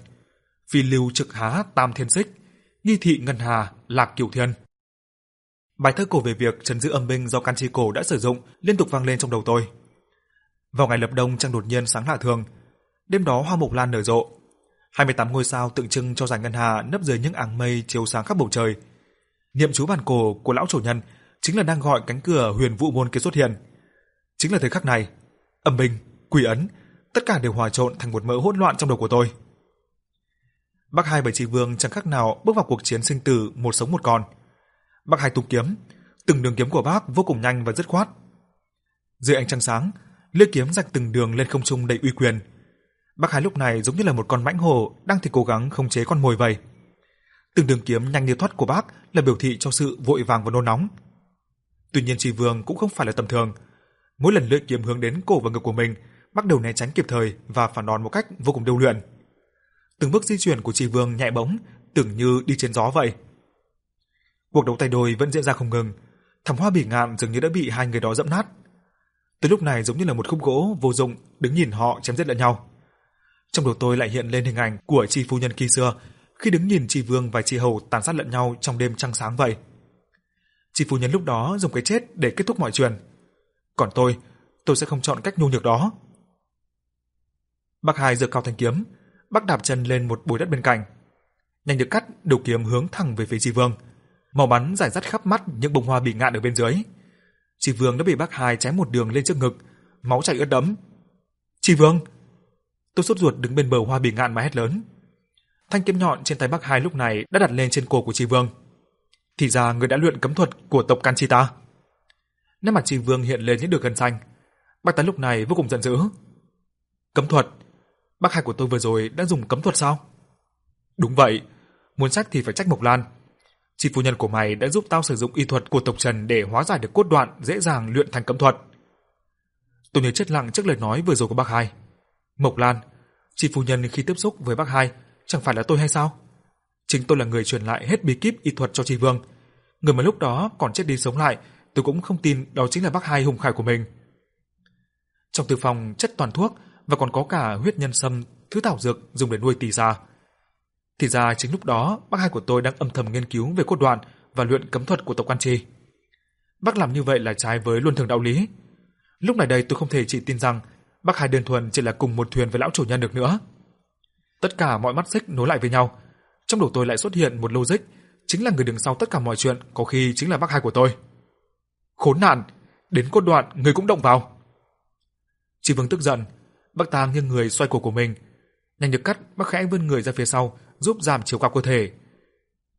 phi lưu trực há tam thiên xích, nghi thị ngân hà lạc cửu thiên. Bài thơ cổ về việc trấn giữ âm binh do can chi cổ đã sử dụng liên tục vang lên trong đầu tôi. Vào ngày lập đông trăng đột nhiên sáng lạ thường, đêm đó hoa mộc lan nở rộ. 28 ngôi sao tượng trưng cho dải ngân hà nấp dưới những áng mây chiếu sáng khắp bầu trời. Niệm chú bản cổ của lão chủ nhân chính là đang gọi cánh cửa huyền vũ môn kia xuất hiện. Chính là thời khắc này, âm binh, quỷ ấn, tất cả đều hòa trộn thành một mớ hỗn loạn trong đầu của tôi. Bắc Hai Bảy Chỉ Vương chẳng khác nào bước vào cuộc chiến sinh tử một sống một còn. Bắc Hai tung kiếm, từng đường kiếm của bác vô cùng nhanh và dứt khoát. Dưới ánh trăng sáng, lưỡi kiếm rạch từng đường lên không trung đầy uy quyền. Bắc Hai lúc này giống như là một con mãnh hổ đang thì cố gắng khống chế con mồi vậy. Từng đường kiếm nhanh như thoát của bác là biểu thị cho sự vội vàng và nôn nóng. Tuy nhiên Trì Vương cũng không phải là tầm thường. Mỗi lần lưỡi kiếm hướng đến cổ và ngực của mình, bắt đầu né tránh kịp thời và phản đòn một cách vô cùng điêu luyện. Từng bước di chuyển của Trì Vương nhẹ bỗng, tưởng như đi trên gió vậy. Cuộc đấu tay đôi vẫn diễn ra không ngừng, thảm hoa bỉ ngạn dường như đã bị hai người đó dẫm nát. Từ lúc này giống như là một khúc gỗ vô dụng đứng nhìn họ chém giết lẫn nhau. Trong đầu tôi lại hiện lên hình ảnh của Chi phu nhân khi xưa, khi đứng nhìn Chi Vương và Chi Hầu tàn sát lẫn nhau trong đêm trăng sáng vậy. Chi phu nhân lúc đó dùng cái chết để kết thúc mọi chuyện. Còn tôi, tôi sẽ không chọn cách nhu nhược đó. Bác hải giơ cao thanh kiếm, bác đạp chân lên một bụi đất bên cạnh. Nhanh được cắt, đầu kiếm hướng thẳng về phía Chi Vương. Màu bắn rải rắt khắp mắt những bông hoa bị ngạn ở bên dưới. Chi Vương đã bị bác Hai chém một đường lên trước ngực, máu chảy ướt đẫm. "Chi Vương!" Tôi sốt ruột đứng bên bờ hoa bị ngạn mà hét lớn. Thanh kiếm nhọn trên tay bác Hai lúc này đã đặt lên trên cổ của Chi Vương. Thì ra người đã luyện cấm thuật của tộc can chi ta. Nét mặt Chi Vương hiện lên những đường gân xanh. Bác ta lúc này vô cùng giận dữ. Cấm thuật? Bác hai của tôi vừa rồi đã dùng cấm thuật sao? Đúng vậy, muốn trách thì phải trách Mộc Lan. Chị phu nhân của mày đã giúp tao sử dụng y thuật của tộc Trần để hóa giải được cốt đoạn dễ dàng luyện thành cấm thuật. Tôi nhớ chết lặng trước lời nói vừa rồi của bác hai. Mộc Lan, chị phu nhân khi tiếp xúc với bác hai chẳng phải là tôi hay sao? Chính tôi là người truyền lại hết bí kíp y thuật cho Tri Vương. Người mà lúc đó còn chết đi sống lại, tôi cũng không tin đó chính là bác hai hùng khải của mình. Trong tư phòng chất toàn thuốc và còn có cả huyết nhân sâm, thứ thảo dược dùng để nuôi tỷ gia. Thì ra chính lúc đó, bác hai của tôi đang âm thầm nghiên cứu về cốt đoạn và luyện cấm thuật của tộc Quan trì. Bác làm như vậy là trái với luân thường đạo lý. Lúc này đây tôi không thể chỉ tin rằng bác hai đơn thuần chỉ là cùng một thuyền với lão chủ nhân được nữa. Tất cả mọi mắt xích nối lại với nhau, trong đầu tôi lại xuất hiện một logic, chính là người đứng sau tất cả mọi chuyện, có khi chính là bác hai của tôi. Khốn nạn, đến cốt đoạn người cũng động vào. chị Vương tức giận, bác ta nghiêng người xoay cổ của mình, nhanh được cắt, bác khẽ vươn người ra phía sau, giúp giảm chiều cao cơ thể.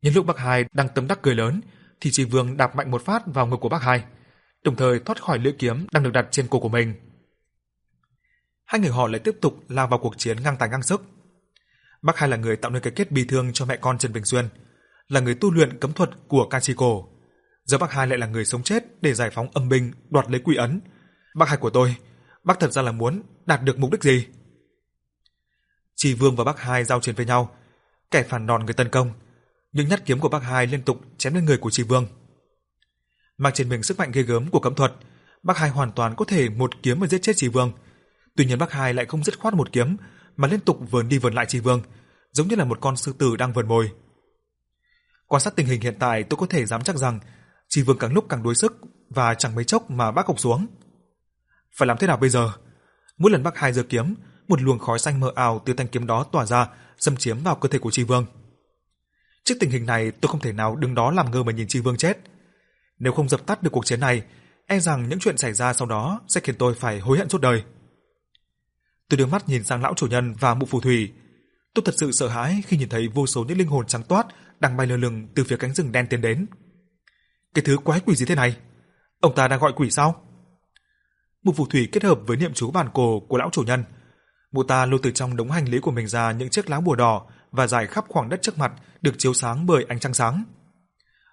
Nhân lúc bác hai đang tấm đắc cười lớn, thì Trì Vương đạp mạnh một phát vào ngực của bác hai, đồng thời thoát khỏi lưỡi kiếm đang được đặt trên cổ của mình. Hai người họ lại tiếp tục lao vào cuộc chiến ngang tài ngang sức. Bác Hai là người tạo nên cái kết bi thương cho mẹ con Trần Bình Xuyên, là người tu luyện cấm thuật của Kachiko. Giờ bác Hai lại là người sống chết để giải phóng âm binh, đoạt lấy quỷ ấn. Bác Hai của tôi, bác thật ra là muốn đạt được mục đích gì? Chỉ Vương và bác Hai giao chiến với nhau, kẻ phản đòn người tấn công, Những nhát kiếm của bác Hai liên tục chém lên người của Chỉ Vương. Mặc trên mình sức mạnh ghê gớm của cấm thuật, bác Hai hoàn toàn có thể một kiếm mà giết chết Chỉ Vương. Tuy nhiên bác Hai lại không dứt khoát một kiếm mà liên tục vờn đi vờn lại Chỉ Vương, giống như là một con sư tử đang vờn mồi. Quan sát tình hình hiện tại, tôi có thể dám chắc rằng Chỉ Vương càng lúc càng đuối sức và chẳng mấy chốc mà bác cục xuống. Phải làm thế nào bây giờ? Mỗi lần bắc hai giơ kiếm, một luồng khói xanh mờ ảo từ thanh kiếm đó tỏa ra, xâm chiếm vào cơ thể của Tri Vương. Trước tình hình này, tôi không thể nào đứng đó làm ngơ mà nhìn Tri Vương chết. Nếu không dập tắt được cuộc chiến này, e rằng những chuyện xảy ra sau đó sẽ khiến tôi phải hối hận suốt đời. Tôi đưa mắt nhìn sang lão chủ nhân và mụ phù thủy. Tôi thật sự sợ hãi khi nhìn thấy vô số những linh hồn trắng toát đang bay lơ lửng từ phía cánh rừng đen tiến đến. Cái thứ quái quỷ gì thế này? Ông ta đang gọi quỷ sao? Bùa phù thủy kết hợp với niệm chú bản cổ của lão chủ nhân. Mụ ta lôi từ trong đống hành lý của mình ra những chiếc lá bùa đỏ và trải khắp khoảng đất trước mặt được chiếu sáng bởi ánh trăng sáng.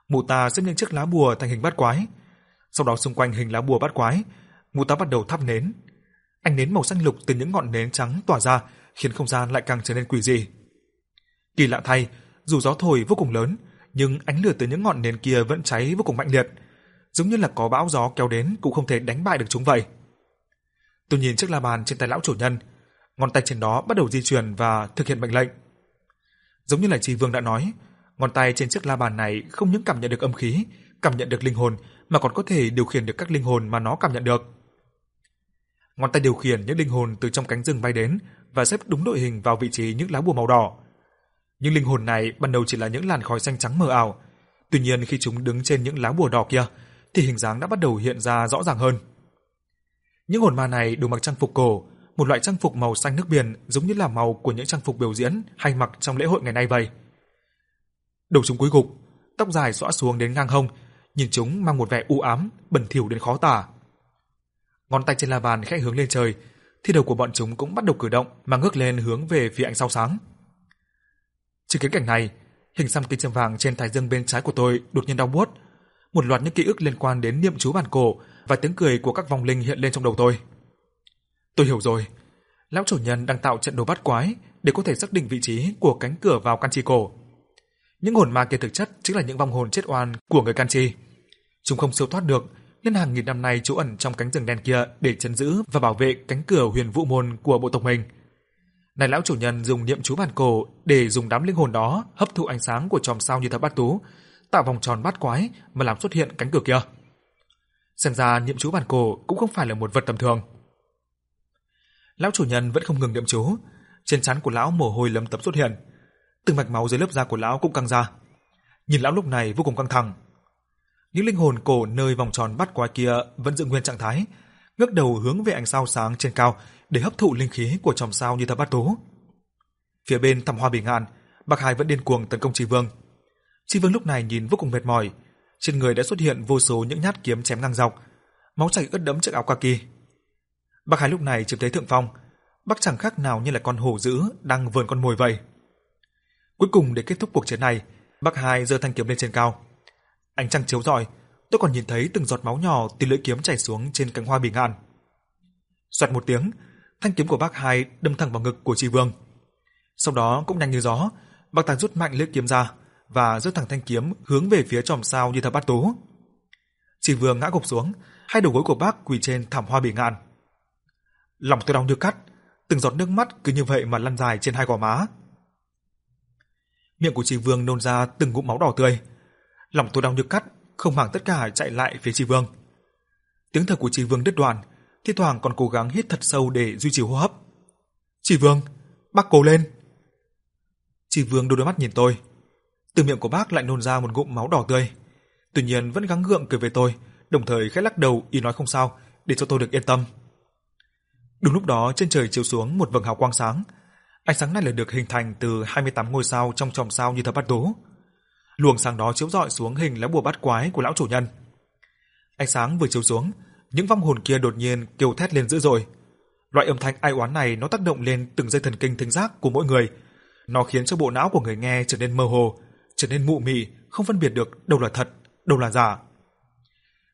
Mụ ta xếp những chiếc lá bùa thành hình bát quái. Sau đó xung quanh hình lá bùa bát quái, mụ ta bắt đầu thắp nến, Ánh nến màu xanh lục từ những ngọn nến trắng tỏa ra, khiến không gian lại càng trở nên quỷ dị. Kỳ lạ thay, dù gió thổi vô cùng lớn, nhưng ánh lửa từ những ngọn nến kia vẫn cháy vô cùng mạnh liệt. giống như là có bão gió kéo đến cũng không thể đánh bại được chúng vậy. Tôi nhìn chiếc la bàn trên tay lão chủ nhân, ngón tay trên đó bắt đầu di chuyển và thực hiện mệnh lệnh. Giống như là Trì Vương đã nói, ngón tay trên chiếc la bàn này không những cảm nhận được âm khí, cảm nhận được linh hồn mà còn có thể điều khiển được các linh hồn mà nó cảm nhận được. Ngón tay điều khiển những linh hồn từ trong cánh rừng bay đến và xếp đúng đội hình vào vị trí những lá bùa màu đỏ. Những linh hồn này ban đầu chỉ là những làn khói xanh trắng mờ ảo, tuy nhiên khi chúng đứng trên những lá bùa đỏ kia thì hình dáng đã bắt đầu hiện ra rõ ràng hơn. Những hồn ma này đều mặc trang phục cổ, một loại trang phục màu xanh nước biển giống như là màu của những trang phục biểu diễn hay mặc trong lễ hội ngày nay vậy. Đầu chúng cúi gục, tóc dài xõa xuống đến ngang hông, nhìn chúng mang một vẻ u ám, bẩn thỉu đến khó tả. Ngón tay trên la bàn khẽ hướng lên trời, thi đầu của bọn chúng cũng bắt đầu cử động mà ngước lên hướng về phía ánh sao sáng. Chứng kiến cảnh này, hình xăm kim châm vàng trên thái dương bên trái của tôi đột nhiên đau buốt. Một loạt những ký ức liên quan đến niệm chú bản cổ và tiếng cười của các vong linh hiện lên trong đầu tôi. Tôi hiểu rồi. Lão chủ nhân đang tạo trận đồ bắt quái để có thể xác định vị trí của cánh cửa vào căn chi cổ. Những hồn ma kia thực chất chính là những vong hồn chết oan của người can chi. Chúng không siêu thoát được, nên hàng nghìn năm nay trú ẩn trong cánh rừng đen kia để trấn giữ và bảo vệ cánh cửa huyền vũ môn của bộ tộc mình. Này lão chủ nhân dùng niệm chú bản cổ để dùng đám linh hồn đó hấp thụ ánh sáng của chòm sao như thập bát tú, tạo vòng tròn bát quái mà làm xuất hiện cánh cửa kia. Xem ra niệm chú bản cổ cũng không phải là một vật tầm thường. Lão chủ nhân vẫn không ngừng niệm chú, trên trán của lão mồ hôi lấm tấm xuất hiện, từng mạch máu dưới lớp da của lão cũng căng ra. Nhìn lão lúc này vô cùng căng thẳng. Những linh hồn cổ nơi vòng tròn bắt quái kia vẫn giữ nguyên trạng thái, ngước đầu hướng về ánh sao sáng trên cao để hấp thụ linh khí của chòm sao như thập bát tú. Phía bên thảm hoa bỉ ngạn, Bạc Hải vẫn điên cuồng tấn công Tri Vương. Tri Vương lúc này nhìn vô cùng mệt mỏi, trên người đã xuất hiện vô số những nhát kiếm chém ngang dọc, máu chảy ướt đẫm chiếc áo kaki. bắc Hải lúc này chiếm thấy thượng phong, bắc chẳng khác nào như là con hổ dữ đang vờn con mồi vậy. Cuối cùng để kết thúc cuộc chiến này, bắc Hải giơ thanh kiếm lên trên cao. Ánh trăng chiếu rọi, tôi còn nhìn thấy từng giọt máu nhỏ từ lưỡi kiếm chảy xuống trên cánh hoa bình ngạn. Xoẹt một tiếng, thanh kiếm của bắc Hải đâm thẳng vào ngực của Tri Vương. Sau đó cũng nhanh như gió, Bắc Tàng rút mạnh lưỡi kiếm ra và rút thẳng thanh kiếm hướng về phía chòm sao như thập bát tố. Chỉ Vương ngã gục xuống, hai đầu gối của bác quỳ trên thảm hoa bỉ ngạn. Lòng tôi đau như cắt, từng giọt nước mắt cứ như vậy mà lăn dài trên hai gò má. Miệng của Trì Vương nôn ra từng ngụm máu đỏ tươi. Lòng tôi đau như cắt, không màng tất cả chạy lại phía Trì Vương. Tiếng thở của Trì Vương đứt đoạn, thi thoảng còn cố gắng hít thật sâu để duy trì hô hấp. "Trì Vương, bác cố lên." Trì Vương đôi đôi mắt nhìn tôi. Từ miệng của bác lại nôn ra một ngụm máu đỏ tươi. Tuy nhiên vẫn gắng gượng cười với tôi, đồng thời khẽ lắc đầu ý nói không sao để cho tôi được yên tâm. Đúng lúc đó trên trời chiếu xuống một vầng hào quang sáng. Ánh sáng này là được hình thành từ 28 ngôi sao trong chòm sao như thập bát tố. Luồng sáng đó chiếu rọi xuống hình lá bùa bát quái của lão chủ nhân. Ánh sáng vừa chiếu xuống, những vong hồn kia đột nhiên kêu thét lên dữ dội. Loại âm thanh ai oán này nó tác động lên từng dây thần kinh thính giác của mỗi người. Nó khiến cho bộ não của người nghe trở nên mơ hồ, trở nên mụ mị, không phân biệt được đâu là thật, đâu là giả.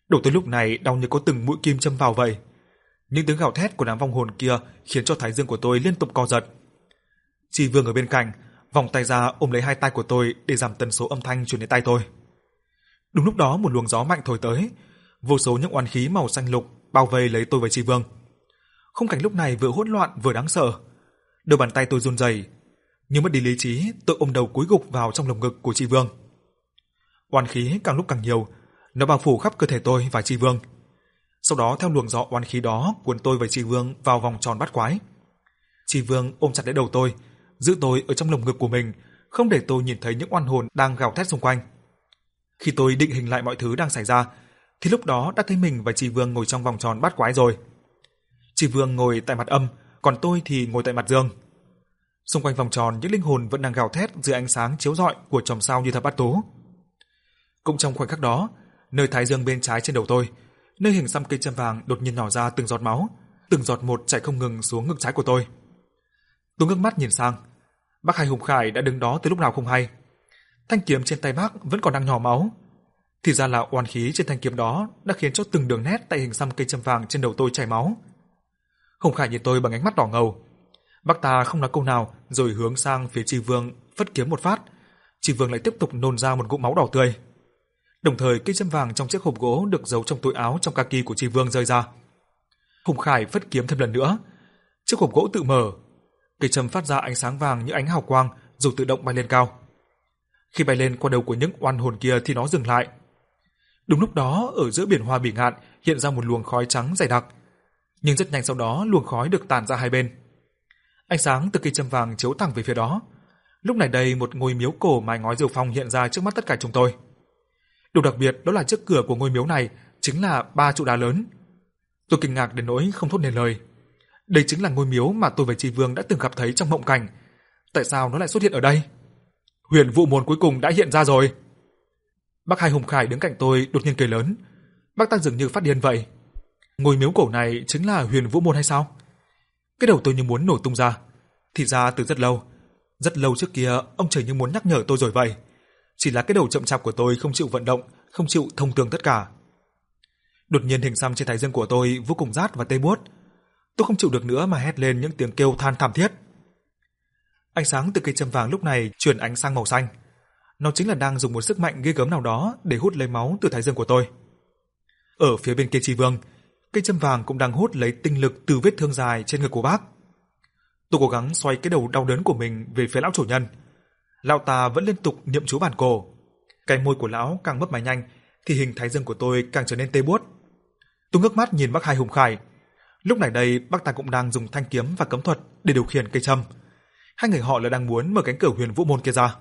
Đầu tới lúc này đau như có từng mũi kim châm vào vậy. Những tiếng gào thét của đám vong hồn kia khiến cho thái dương của tôi liên tục co giật. Chi Vương ở bên cạnh, vòng tay ra ôm lấy hai tay của tôi để giảm tần số âm thanh truyền đến tai tôi. Đúng lúc đó một luồng gió mạnh thổi tới, vô số những oán khí màu xanh lục bao vây lấy tôi và Chi Vương. Khung cảnh lúc này vừa hỗn loạn vừa đáng sợ. Đôi bàn tay tôi run rẩy, nhưng mất đi lý trí, tôi ôm đầu cúi gục vào trong lồng ngực của chị Vương. Oan khí càng lúc càng nhiều, nó bao phủ khắp cơ thể tôi và chị Vương. Sau đó theo luồng gió oan khí đó cuốn tôi và chị Vương vào vòng tròn bắt quái. Chị Vương ôm chặt lấy đầu tôi, giữ tôi ở trong lồng ngực của mình, không để tôi nhìn thấy những oan hồn đang gào thét xung quanh. Khi tôi định hình lại mọi thứ đang xảy ra, thì lúc đó đã thấy mình và chị Vương ngồi trong vòng tròn bắt quái rồi. Chị Vương ngồi tại mặt âm, còn tôi thì ngồi tại mặt dương. Xung quanh vòng tròn những linh hồn vẫn đang gào thét dưới ánh sáng chiếu rọi của chòm sao như thập bát tú. Cũng trong khoảnh khắc đó, nơi thái dương bên trái trên đầu tôi, nơi hình xăm cây châm vàng đột nhiên nhỏ ra từng giọt máu, từng giọt một chảy không ngừng xuống ngực trái của tôi. Tôi ngước mắt nhìn sang, bác Hai Hùng Khải đã đứng đó từ lúc nào không hay. Thanh kiếm trên tay bác vẫn còn đang nhỏ máu. Thì ra là oan khí trên thanh kiếm đó đã khiến cho từng đường nét tại hình xăm cây châm vàng trên đầu tôi chảy máu. Hùng Khải nhìn tôi bằng ánh mắt đỏ ngầu. Bác ta không nói câu nào rồi hướng sang phía Trì Vương phất kiếm một phát. Trì Vương lại tiếp tục nôn ra một ngụm máu đỏ tươi. Đồng thời cây châm vàng trong chiếc hộp gỗ được giấu trong túi áo trong kaki của Trì Vương rơi ra. Hùng Khải phất kiếm thêm lần nữa. Chiếc hộp gỗ tự mở, cây châm phát ra ánh sáng vàng như ánh hào quang rồi tự động bay lên cao. Khi bay lên qua đầu của những oan hồn kia thì nó dừng lại. Đúng lúc đó, ở giữa biển hoa bỉ ngạn hiện ra một luồng khói trắng dày đặc. Nhưng rất nhanh sau đó, luồng khói được tản ra hai bên. Ánh sáng từ cây châm vàng chiếu thẳng về phía đó. Lúc này đây, một ngôi miếu cổ mái ngói rêu phong hiện ra trước mắt tất cả chúng tôi. Điều đặc biệt đó là trước cửa của ngôi miếu này chính là ba trụ đá lớn. Tôi kinh ngạc đến nỗi không thốt nên lời. Đây chính là ngôi miếu mà tôi và Tri Vương đã từng gặp thấy trong mộng cảnh. Tại sao nó lại xuất hiện ở đây? Huyền Vũ môn cuối cùng đã hiện ra rồi. Bác Hai Hùng Khải đứng cạnh tôi đột nhiên cười lớn. Bác ta dường như phát điên vậy. Ngôi miếu cổ này chính là Huyền Vũ môn hay sao? Cái đầu tôi như muốn nổ tung ra. Thì ra từ rất lâu, rất lâu trước kia ông trời như muốn nhắc nhở tôi rồi vậy. Chỉ là cái đầu chậm chạp của tôi không chịu vận động, không chịu thông tường tất cả. Đột nhiên hình xăm trên thái dương của tôi vô cùng rát và tê buốt. Tôi không chịu được nữa mà hét lên những tiếng kêu than thảm thiết. Ánh sáng từ cây châm vàng lúc này chuyển ánh sang màu xanh. Nó chính là đang dùng một sức mạnh ghê gớm nào đó để hút lấy máu từ thái dương của tôi. Ở phía bên kia Tri Vương, cây châm vàng cũng đang hút lấy tinh lực từ vết thương dài trên ngực của bác. Tôi cố gắng xoay cái đầu đau đớn của mình về phía lão chủ nhân. Lão ta vẫn liên tục niệm chú bản cổ. Cái môi của lão càng mấp máy nhanh thì hình thái dương của tôi càng trở nên tê buốt. Tôi ngước mắt nhìn bác Hai Hùng Khải. Lúc này đây bác ta cũng đang dùng thanh kiếm và cấm thuật để điều khiển cây châm. Hai người họ là đang muốn mở cánh cửa huyền vũ môn kia ra.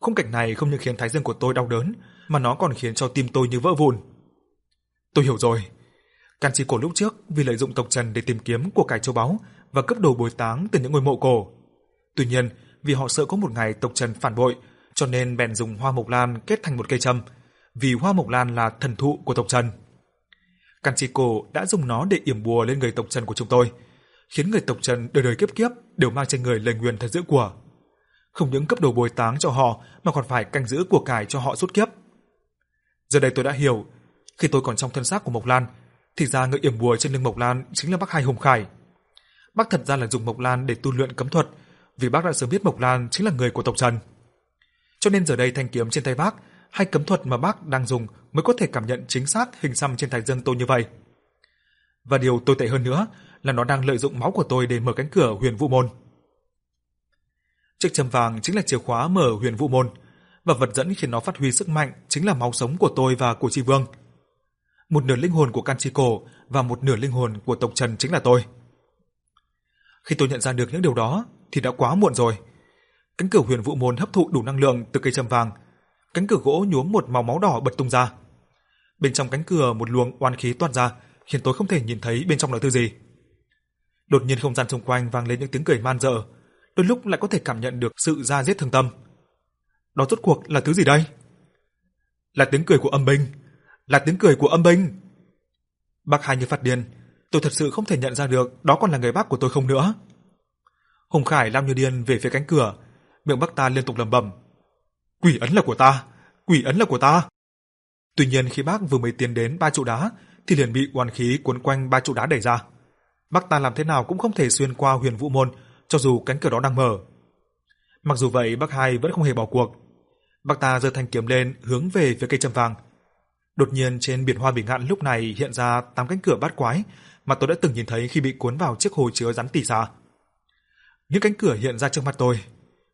Khung cảnh này không những khiến thái dương của tôi đau đớn, mà nó còn khiến cho tim tôi như vỡ vụn. Tôi hiểu rồi. Can chi cổ lúc trước vì lợi dụng tộc Trần để tìm kiếm của cải châu báu và cấp đồ bồi táng từ những ngôi mộ cổ. Tuy nhiên, vì họ sợ có một ngày tộc Trần phản bội, cho nên bèn dùng hoa mộc lan kết thành một cây châm, vì hoa mộc lan là thần thụ của tộc Trần. Can chi cổ đã dùng nó để yểm bùa lên người tộc Trần của chúng tôi, khiến người tộc Trần đời đời kiếp kiếp đều mang trên người lời nguyền thật dữ của. Không những cấp đồ bồi táng cho họ mà còn phải canh giữ của cải cho họ suốt kiếp. Giờ đây tôi đã hiểu, khi tôi còn trong thân xác của Mộc Lan, thì ra người yểm bùa trên lưng Mộc Lan chính là bác Hai Hùng Khải. Bác thật ra là dùng Mộc Lan để tu luyện cấm thuật, vì bác đã sớm biết Mộc Lan chính là người của tộc Trần. Cho nên giờ đây thanh kiếm trên tay bác hay cấm thuật mà bác đang dùng mới có thể cảm nhận chính xác hình xăm trên thái dương tôi như vậy. Và điều tồi tệ hơn nữa là nó đang lợi dụng máu của tôi để mở cánh cửa huyền vũ môn. Chiếc châm vàng chính là chìa khóa mở huyền vũ môn, và vật dẫn khiến nó phát huy sức mạnh chính là máu sống của tôi và của Tri Vương. Một nửa linh hồn của Canchico và một nửa linh hồn của tộc Trần chính là tôi. Khi tôi nhận ra được những điều đó thì đã quá muộn rồi. Cánh cửa huyền vũ môn hấp thụ đủ năng lượng từ cây châm vàng, cánh cửa gỗ nhuốm một màu máu đỏ bật tung ra. Bên trong cánh cửa một luồng oan khí toát ra, khiến tôi không thể nhìn thấy bên trong là thứ gì. Đột nhiên không gian xung quanh vang lên những tiếng cười man dợ, đôi lúc lại có thể cảm nhận được sự ra giết thương tâm. Đó rốt cuộc là thứ gì đây? Là tiếng cười của âm binh, là tiếng cười của âm binh. Bác Hai như phát điên, tôi thật sự không thể nhận ra được đó còn là người bác của tôi không nữa. Hùng Khải lao như điên về phía cánh cửa, miệng bác ta liên tục lẩm bẩm: "Quỷ ấn là của ta, quỷ ấn là của ta." Tuy nhiên khi bác vừa mới tiến đến ba trụ đá thì liền bị oan khí cuốn quanh ba trụ đá đẩy ra. Bác ta làm thế nào cũng không thể xuyên qua Huyền Vũ môn, cho dù cánh cửa đó đang mở. Mặc dù vậy, bác hai vẫn không hề bỏ cuộc. Bác ta giơ thanh kiếm lên, hướng về phía cây châm vàng. Đột nhiên trên biển hoa bình ngạn lúc này hiện ra tám cánh cửa bát quái mà tôi đã từng nhìn thấy khi bị cuốn vào chiếc hồ chứa rắn tỉ xà. Những cánh cửa hiện ra trước mặt tôi.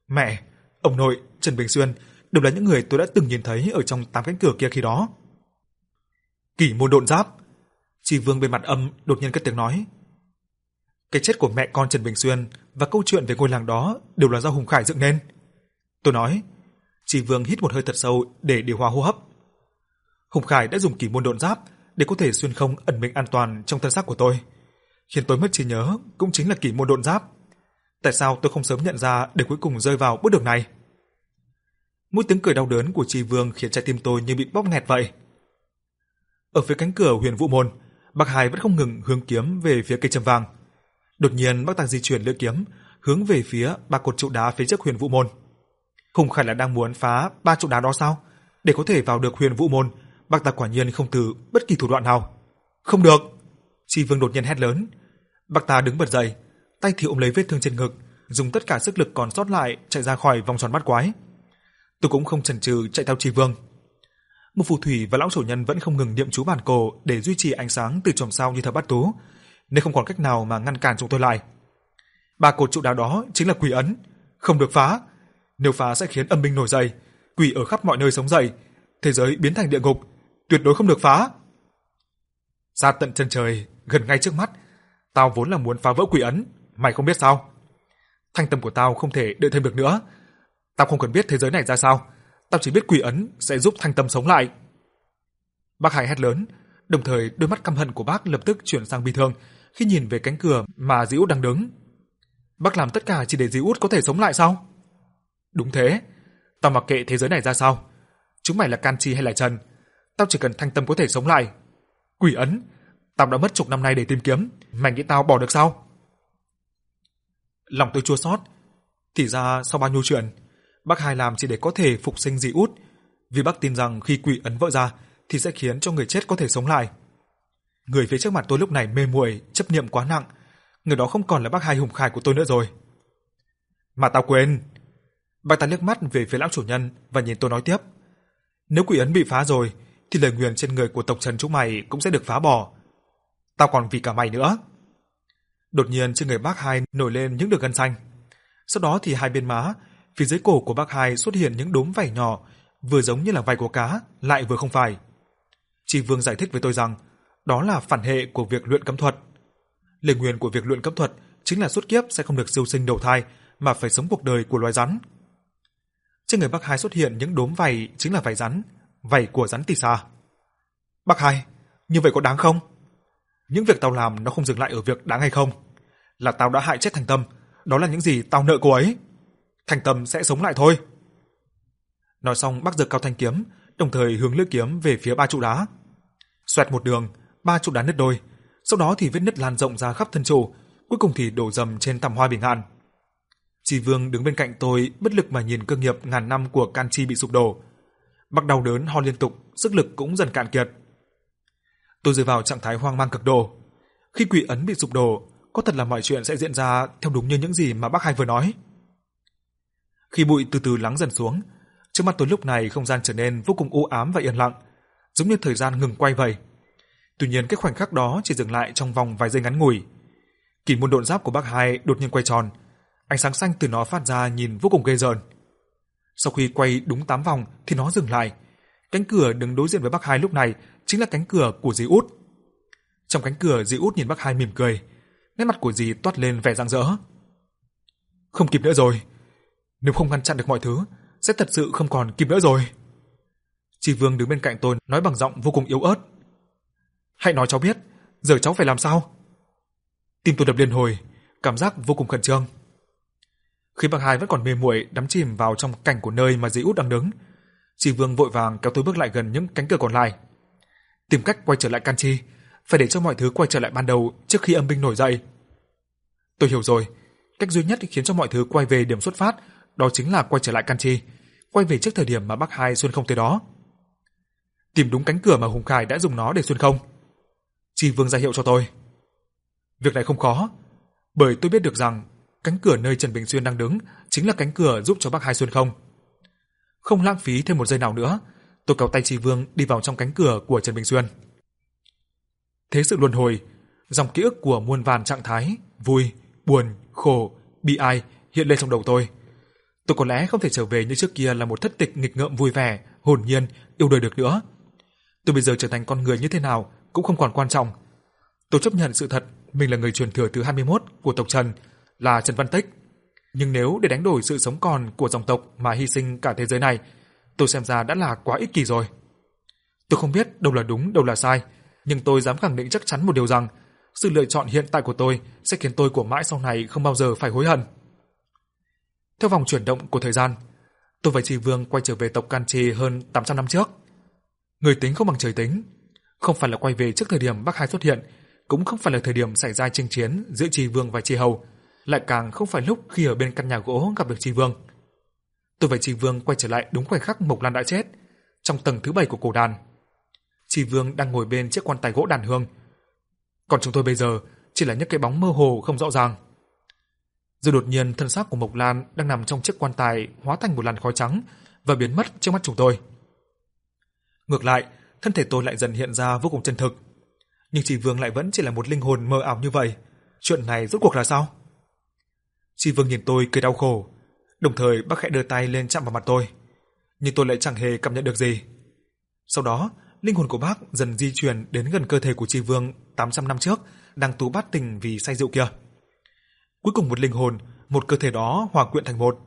Mẹ, ông nội, Trần Bình Xuyên đều là những người tôi đã từng nhìn thấy ở trong tám cánh cửa kia khi đó. Kỷ môn độn giáp. chỉ Vương bên mặt âm đột nhiên cất tiếng nói. Cái chết của mẹ con Trần Bình Xuyên và câu chuyện về ngôi làng đó đều là do Hùng Khải dựng nên. Tôi nói, chỉ Vương hít một hơi thật sâu để điều hòa hô hấp. Hùng Khải đã dùng kỳ môn độn giáp để có thể xuyên không ẩn mình an toàn trong thân xác của tôi. Khiến tôi mất trí nhớ cũng chính là kỳ môn độn giáp. Tại sao tôi không sớm nhận ra để cuối cùng rơi vào bước đường này? Mỗi tiếng cười đau đớn của Tri Vương khiến trái tim tôi như bị bóp nghẹt vậy. Ở phía cánh cửa huyền vũ môn, bác Hải vẫn không ngừng hướng kiếm về phía cây châm vàng. Đột nhiên bác ta di chuyển lưỡi kiếm, hướng về phía ba cột trụ đá phía trước huyền vũ môn. Hùng Khải là đang muốn phá ba trụ đá đó sao? Để có thể vào được huyền vũ môn, bác ta quả nhiên không từ bất kỳ thủ đoạn nào. Không được! Chi Vương đột nhiên hét lớn. Bác ta đứng bật dậy, tay thì ôm lấy vết thương trên ngực, dùng tất cả sức lực còn sót lại chạy ra khỏi vòng tròn bắt quái. Tôi cũng không chần chừ chạy theo Tri Vương. Một phù thủy và lão chủ nhân vẫn không ngừng niệm chú bản cổ để duy trì ánh sáng từ chòm sao như thập bát tú, nên không còn cách nào mà ngăn cản chúng tôi lại. Ba cột trụ đá đó chính là quỷ ấn, không được phá. Nếu phá sẽ khiến âm binh nổi dậy, quỷ ở khắp mọi nơi sống dậy, thế giới biến thành địa ngục, tuyệt đối không được phá. Ra tận chân trời, gần ngay trước mắt, tao vốn là muốn phá vỡ quỷ ấn, mày không biết sao? Thanh tâm của tao không thể đợi thêm được nữa. Tao không cần biết thế giới này ra sao, tao chỉ biết quỷ ấn sẽ giúp thanh tâm sống lại. Bác Hải hét lớn, đồng thời đôi mắt căm hận của bác lập tức chuyển sang bi thương khi nhìn về cánh cửa mà Dĩ Út đang đứng. Bác làm tất cả chỉ để Dĩ Út có thể sống lại sao? Đúng thế, tao mặc kệ thế giới này ra sao. Chúng mày là Can Chi hay là Trần, tao chỉ cần thanh tâm có thể sống lại. Quỷ ấn, tao đã mất chục năm nay để tìm kiếm, mày nghĩ tao bỏ được sao? Lòng tôi chua xót, thì ra sau bao nhiêu chuyện, bác hai làm chỉ để có thể phục sinh Dĩ Út, vì bác tin rằng khi quỷ ấn vỡ ra thì sẽ khiến cho người chết có thể sống lại. Người phía trước mặt tôi lúc này mê muội, chấp niệm quá nặng, người đó không còn là bác hai hùng khải của tôi nữa rồi. Mà tao quên. Bác ta liếc mắt về phía lão chủ nhân và nhìn tôi nói tiếp. Nếu quỷ ấn bị phá rồi, thì lời nguyền trên người của tộc Trần chúng mày cũng sẽ được phá bỏ. Tao còn vì cả mày nữa. Đột nhiên trên người bác hai nổi lên những đường gân xanh. Sau đó thì hai bên má, phía dưới cổ của bác hai xuất hiện những đốm vảy nhỏ, vừa giống như là vảy của cá, lại vừa không phải. Chỉ Vương giải thích với tôi rằng đó là phản hệ của việc luyện cấm thuật. Lời nguyền của việc luyện cấm thuật chính là suốt kiếp sẽ không được siêu sinh đầu thai mà phải sống cuộc đời của loài rắn. Trên người Bắc Hai xuất hiện những đốm vảy chính là vảy rắn, vảy của rắn tỳ xa. Bắc Hai, như vậy có đáng không? Những việc tao làm nó không dừng lại ở việc đáng hay không. Là tao đã hại chết Thành Tâm, đó là những gì tao nợ cô ấy. Thành Tâm sẽ sống lại thôi. Nói xong Bắc giơ cao thanh kiếm, đồng thời hướng lưỡi kiếm về phía ba trụ đá. Xoẹt một đường, ba trụ đá nứt đôi, sau đó thì vết nứt lan rộng ra khắp thân trụ, cuối cùng thì đổ dầm trên tầm hoa bình an. Chi Vương đứng bên cạnh tôi, bất lực mà nhìn cơ nghiệp ngàn năm của Can Chi bị sụp đổ. Bắc đau đớn ho liên tục, sức lực cũng dần cạn kiệt. Tôi rơi vào trạng thái hoang mang cực độ. Khi quỷ ấn bị sụp đổ, có thật là mọi chuyện sẽ diễn ra theo đúng như những gì mà bác hai vừa nói. Khi bụi từ từ lắng dần xuống, trước mắt tôi lúc này không gian trở nên vô cùng u ám và yên lặng, giống như thời gian ngừng quay vậy. Tuy nhiên cái khoảnh khắc đó chỉ dừng lại trong vòng vài giây ngắn ngủi. Kỳ môn độn giáp của bác hai đột nhiên quay tròn, ánh sáng xanh từ nó phát ra nhìn vô cùng ghê rợn. Sau khi quay đúng 8 vòng thì nó dừng lại. Cánh cửa đứng đối diện với bắc hai lúc này chính là cánh cửa của dì út. Trong cánh cửa dì út nhìn bắc hai mỉm cười, nét mặt của dì toát lên vẻ rạng rỡ. Không kịp nữa rồi, nếu không ngăn chặn được mọi thứ, sẽ thật sự không còn kịp nữa rồi. Chi Vương đứng bên cạnh tôi nói bằng giọng vô cùng yếu ớt. Hãy nói cháu biết, giờ cháu phải làm sao? Tim tôi đập liên hồi, cảm giác vô cùng khẩn trương. Khi bác hai vẫn còn mê muội đắm chìm vào trong cảnh của nơi mà dì út đang đứng, Chi Vương vội vàng kéo tôi bước lại gần những cánh cửa còn lại. Tìm cách quay trở lại can chi, phải để cho mọi thứ quay trở lại ban đầu trước khi âm binh nổi dậy. Tôi hiểu rồi, cách duy nhất khiến cho mọi thứ quay về điểm xuất phát đó chính là quay trở lại can chi, quay về trước thời điểm mà bác hai xuân không tới đó. Tìm đúng cánh cửa mà Hùng Khải đã dùng nó để xuân không. Chi Vương ra hiệu cho tôi. Việc này không khó, bởi tôi biết được rằng cánh cửa nơi Trần Bình Xuyên đang đứng chính là cánh cửa giúp cho bắc hai xuân không. Không lãng phí thêm một giây nào nữa, tôi kéo tay Chi Vương đi vào trong cánh cửa của Trần Bình Xuyên. Thế sự luân hồi, dòng ký ức của muôn vàn trạng thái, vui, buồn, khổ, bi ai hiện lên trong đầu tôi. Tôi có lẽ không thể trở về như trước kia là một thất tịch nghịch ngợm vui vẻ, hồn nhiên, yêu đời được nữa. Tôi bây giờ trở thành con người như thế nào cũng không còn quan trọng. Tôi chấp nhận sự thật mình là người truyền thừa thứ 21 của tộc Trần, là Trần Văn Tích. Nhưng nếu để đánh đổi sự sống còn của dòng tộc mà hy sinh cả thế giới này, tôi xem ra đã là quá ích kỷ rồi. Tôi không biết đâu là đúng, đâu là sai, nhưng tôi dám khẳng định chắc chắn một điều rằng, sự lựa chọn hiện tại của tôi sẽ khiến tôi của mãi sau này không bao giờ phải hối hận. Theo vòng chuyển động của thời gian, tôi và Tri Vương quay trở về tộc Can Trì hơn 800 năm trước. Người tính không bằng trời tính, không phải là quay về trước thời điểm Bắc Hải xuất hiện, cũng không phải là thời điểm xảy ra chinh chiến giữa Tri Vương và Tri Hầu, lại càng không phải lúc khi ở bên căn nhà gỗ gặp được Tri Vương. Tôi và Tri Vương quay trở lại đúng khoảnh khắc Mộc Lan đã chết, trong tầng thứ bảy của cổ đàn. Tri Vương đang ngồi bên chiếc quan tài gỗ đàn hương. Còn chúng tôi bây giờ chỉ là những cái bóng mơ hồ không rõ ràng. Rồi đột nhiên thân xác của Mộc Lan đang nằm trong chiếc quan tài hóa thành một làn khói trắng và biến mất trước mắt chúng tôi. Ngược lại, thân thể tôi lại dần hiện ra vô cùng chân thực. Nhưng Trì Vương lại vẫn chỉ là một linh hồn mơ ảo như vậy. Chuyện này rốt cuộc là sao? Tri Vương nhìn tôi cười đau khổ, đồng thời bác khẽ đưa tay lên chạm vào mặt tôi. Nhưng tôi lại chẳng hề cảm nhận được gì. Sau đó, linh hồn của bác dần di chuyển đến gần cơ thể của Tri Vương 800 năm trước, đang tú bát tình vì say rượu kia. Cuối cùng một linh hồn, một cơ thể đó hòa quyện thành một.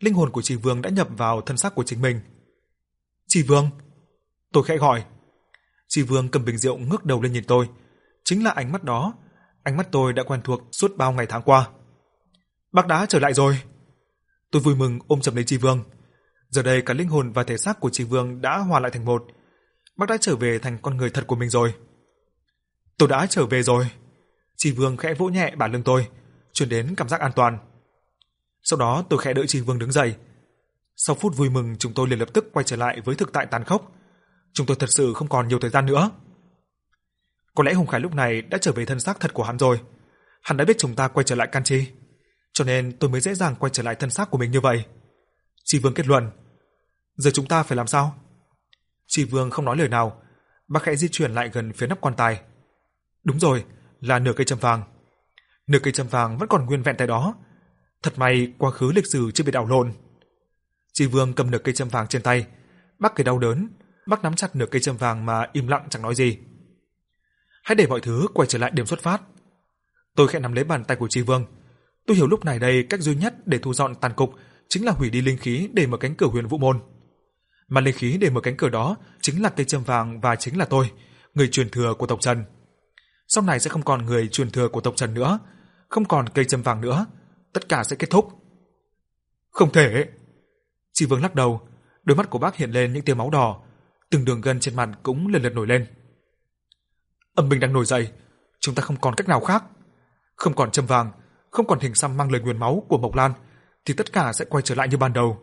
Linh hồn của Trì Vương đã nhập vào thân xác của chính mình. "Trì Vương?" Tôi khẽ gọi. Trì Vương cầm bình rượu ngước đầu lên nhìn tôi, chính là ánh mắt đó, ánh mắt tôi đã quen thuộc suốt bao ngày tháng qua. "Bác đã trở lại rồi." Tôi vui mừng ôm chầm lấy Trì Vương. Giờ đây cả linh hồn và thể xác của Trì Vương đã hòa lại thành một. Bác đã trở về thành con người thật của mình rồi. Tôi đã trở về rồi. Trì Vương khẽ vỗ nhẹ bả lưng tôi, truyền đến cảm giác an toàn. Sau đó tôi khẽ đợi Trì Vương đứng dậy. Sau phút vui mừng, chúng tôi liền lập tức quay trở lại với thực tại tàn khốc. Chúng tôi thật sự không còn nhiều thời gian nữa. Có lẽ Hùng Khải lúc này đã trở về thân xác thật của hắn rồi. Hắn đã biết chúng ta quay trở lại Canchi, cho nên tôi mới dễ dàng quay trở lại thân xác của mình như vậy. Tri Vương kết luận. Giờ chúng ta phải làm sao? Tri Vương không nói lời nào, bác khẽ di chuyển lại gần phía nắp quan tài. Đúng rồi, là nửa cây châm vàng. Nửa cây châm vàng vẫn còn nguyên vẹn tại đó. Thật may quá khứ lịch sử chưa bị đảo lộn. Tri Vương cầm nửa cây châm vàng trên tay, bác cười đau đớn, bác nắm chặt nửa cây châm vàng mà im lặng chẳng nói gì. Hãy để mọi thứ quay trở lại điểm xuất phát. Tôi khẽ nắm lấy bàn tay của Tri Vương. Tôi hiểu lúc này đây cách duy nhất để thu dọn tàn cục chính là hủy đi linh khí để mở cánh cửa huyền vũ môn. Mà linh khí để mở cánh cửa đó chính là cây châm vàng và chính là tôi, người truyền thừa của tộc Trần sau này sẽ không còn người truyền thừa của tộc Trần nữa, không còn cây châm vàng nữa, tất cả sẽ kết thúc. Không thể. Chỉ Vương lắc đầu, đôi mắt của bác hiện lên những tia máu đỏ, từng đường gân trên mặt cũng lần lượt nổi lên. Âm binh đang nổi dậy, chúng ta không còn cách nào khác. Không còn châm vàng, không còn hình xăm mang lời nguyền máu của Mộc Lan, thì tất cả sẽ quay trở lại như ban đầu.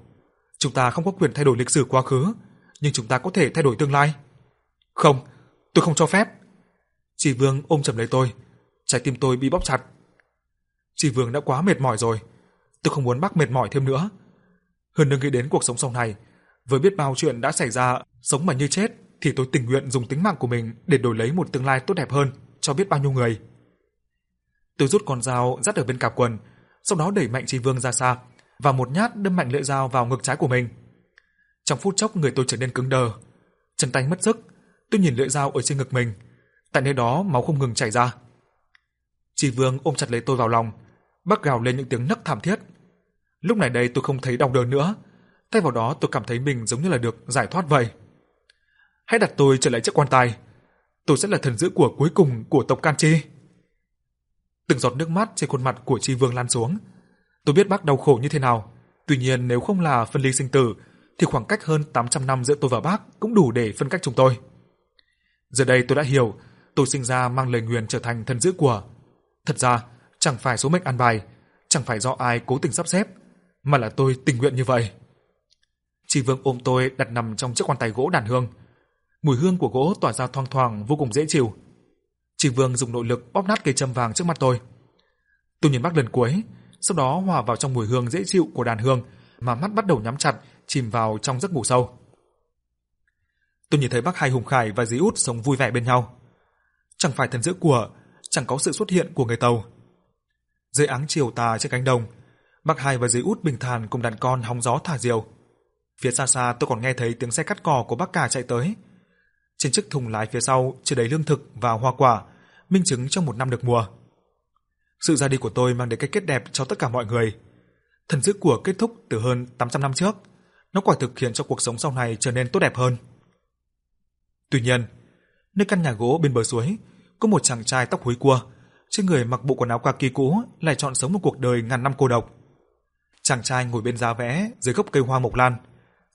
Chúng ta không có quyền thay đổi lịch sử quá khứ, nhưng chúng ta có thể thay đổi tương lai. Không, tôi không cho phép. Chỉ Vương ôm chầm lấy tôi, trái tim tôi bị bóp chặt. Chỉ Vương đã quá mệt mỏi rồi, tôi không muốn bác mệt mỏi thêm nữa. Hơn nữa nghĩ đến cuộc sống sau này, với biết bao chuyện đã xảy ra, sống mà như chết thì tôi tình nguyện dùng tính mạng của mình để đổi lấy một tương lai tốt đẹp hơn cho biết bao nhiêu người. Tôi rút con dao dắt ở bên cạp quần, sau đó đẩy mạnh Tri Vương ra xa và một nhát đâm mạnh lưỡi dao vào ngực trái của mình. Trong phút chốc người tôi trở nên cứng đờ, chân tay mất sức, tôi nhìn lưỡi dao ở trên ngực mình, tại nơi đó máu không ngừng chảy ra. trì Vương ôm chặt lấy tôi vào lòng, bắt gào lên những tiếng nấc thảm thiết. Lúc này đây tôi không thấy đau đớn nữa, thay vào đó tôi cảm thấy mình giống như là được giải thoát vậy. Hãy đặt tôi trở lại chiếc quan tài, tôi sẽ là thần dữ của cuối cùng của tộc Can Chi. Từng giọt nước mắt trên khuôn mặt của tri Vương lan xuống. Tôi biết bác đau khổ như thế nào, tuy nhiên nếu không là phân ly sinh tử thì khoảng cách hơn 800 năm giữa tôi và bác cũng đủ để phân cách chúng tôi. Giờ đây tôi đã hiểu tôi sinh ra mang lời nguyền trở thành thần dữ của. Thật ra, chẳng phải số mệnh an bài, chẳng phải do ai cố tình sắp xếp, mà là tôi tình nguyện như vậy. Chỉ Vương ôm tôi đặt nằm trong chiếc quan tài gỗ đàn hương. Mùi hương của gỗ tỏa ra thoang thoảng vô cùng dễ chịu. Chỉ Vương dùng nội lực bóp nát cây châm vàng trước mặt tôi. Tôi nhìn bác lần cuối, sau đó hòa vào trong mùi hương dễ chịu của đàn hương mà mắt bắt đầu nhắm chặt, chìm vào trong giấc ngủ sâu. Tôi nhìn thấy bác Hai Hùng Khải và Dí Út sống vui vẻ bên nhau chẳng phải thần dữ của, chẳng có sự xuất hiện của người Tàu. Dưới áng chiều tà trên cánh đồng, Bác Hai và dí Út bình thản cùng đàn con hóng gió thả diều. Phía xa xa tôi còn nghe thấy tiếng xe cắt cỏ của bác cả chạy tới. Trên chiếc thùng lái phía sau chứa đầy lương thực và hoa quả, minh chứng trong một năm được mùa. Sự ra đi của tôi mang đến cái kết đẹp cho tất cả mọi người. Thần dữ của kết thúc từ hơn 800 năm trước, nó quả thực khiến cho cuộc sống sau này trở nên tốt đẹp hơn. Tuy nhiên, nơi căn nhà gỗ bên bờ suối có một chàng trai tóc húi cua, trên người mặc bộ quần áo kaki cũ, lại chọn sống một cuộc đời ngàn năm cô độc. Chàng trai ngồi bên giá vẽ dưới gốc cây hoa mộc lan,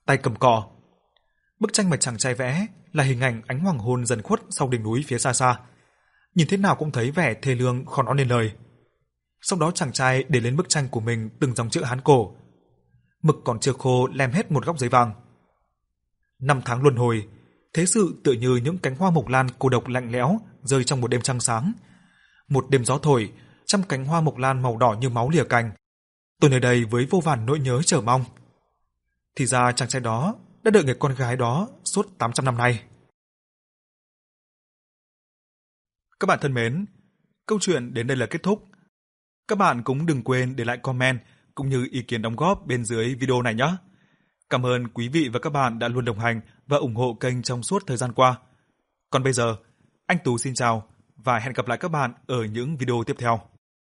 tay cầm cọ. Bức tranh mà chàng trai vẽ là hình ảnh ánh hoàng hôn dần khuất sau đỉnh núi phía xa xa. Nhìn thế nào cũng thấy vẻ thê lương khó nói nên lời. Sau đó chàng trai để lên bức tranh của mình từng dòng chữ Hán cổ. Mực còn chưa khô lem hết một góc giấy vàng. Năm tháng luân hồi, thế sự tựa như những cánh hoa mộc lan cô độc lạnh lẽo rơi trong một đêm trăng sáng. Một đêm gió thổi, trăm cánh hoa mộc lan màu đỏ như máu lìa cành. Tôi nơi đây với vô vàn nỗi nhớ chờ mong. Thì ra chàng trai đó đã đã đợi người con gái đó suốt 800 năm nay. Các bạn thân mến, câu chuyện đến đây là kết thúc. Các bạn cũng đừng quên để lại comment cũng như ý kiến đóng góp bên dưới video này nhé. Cảm ơn quý vị và các bạn đã luôn đồng hành và ủng hộ kênh trong suốt thời gian qua. Còn bây giờ, anh Tú xin chào và hẹn gặp lại các bạn ở những video tiếp theo.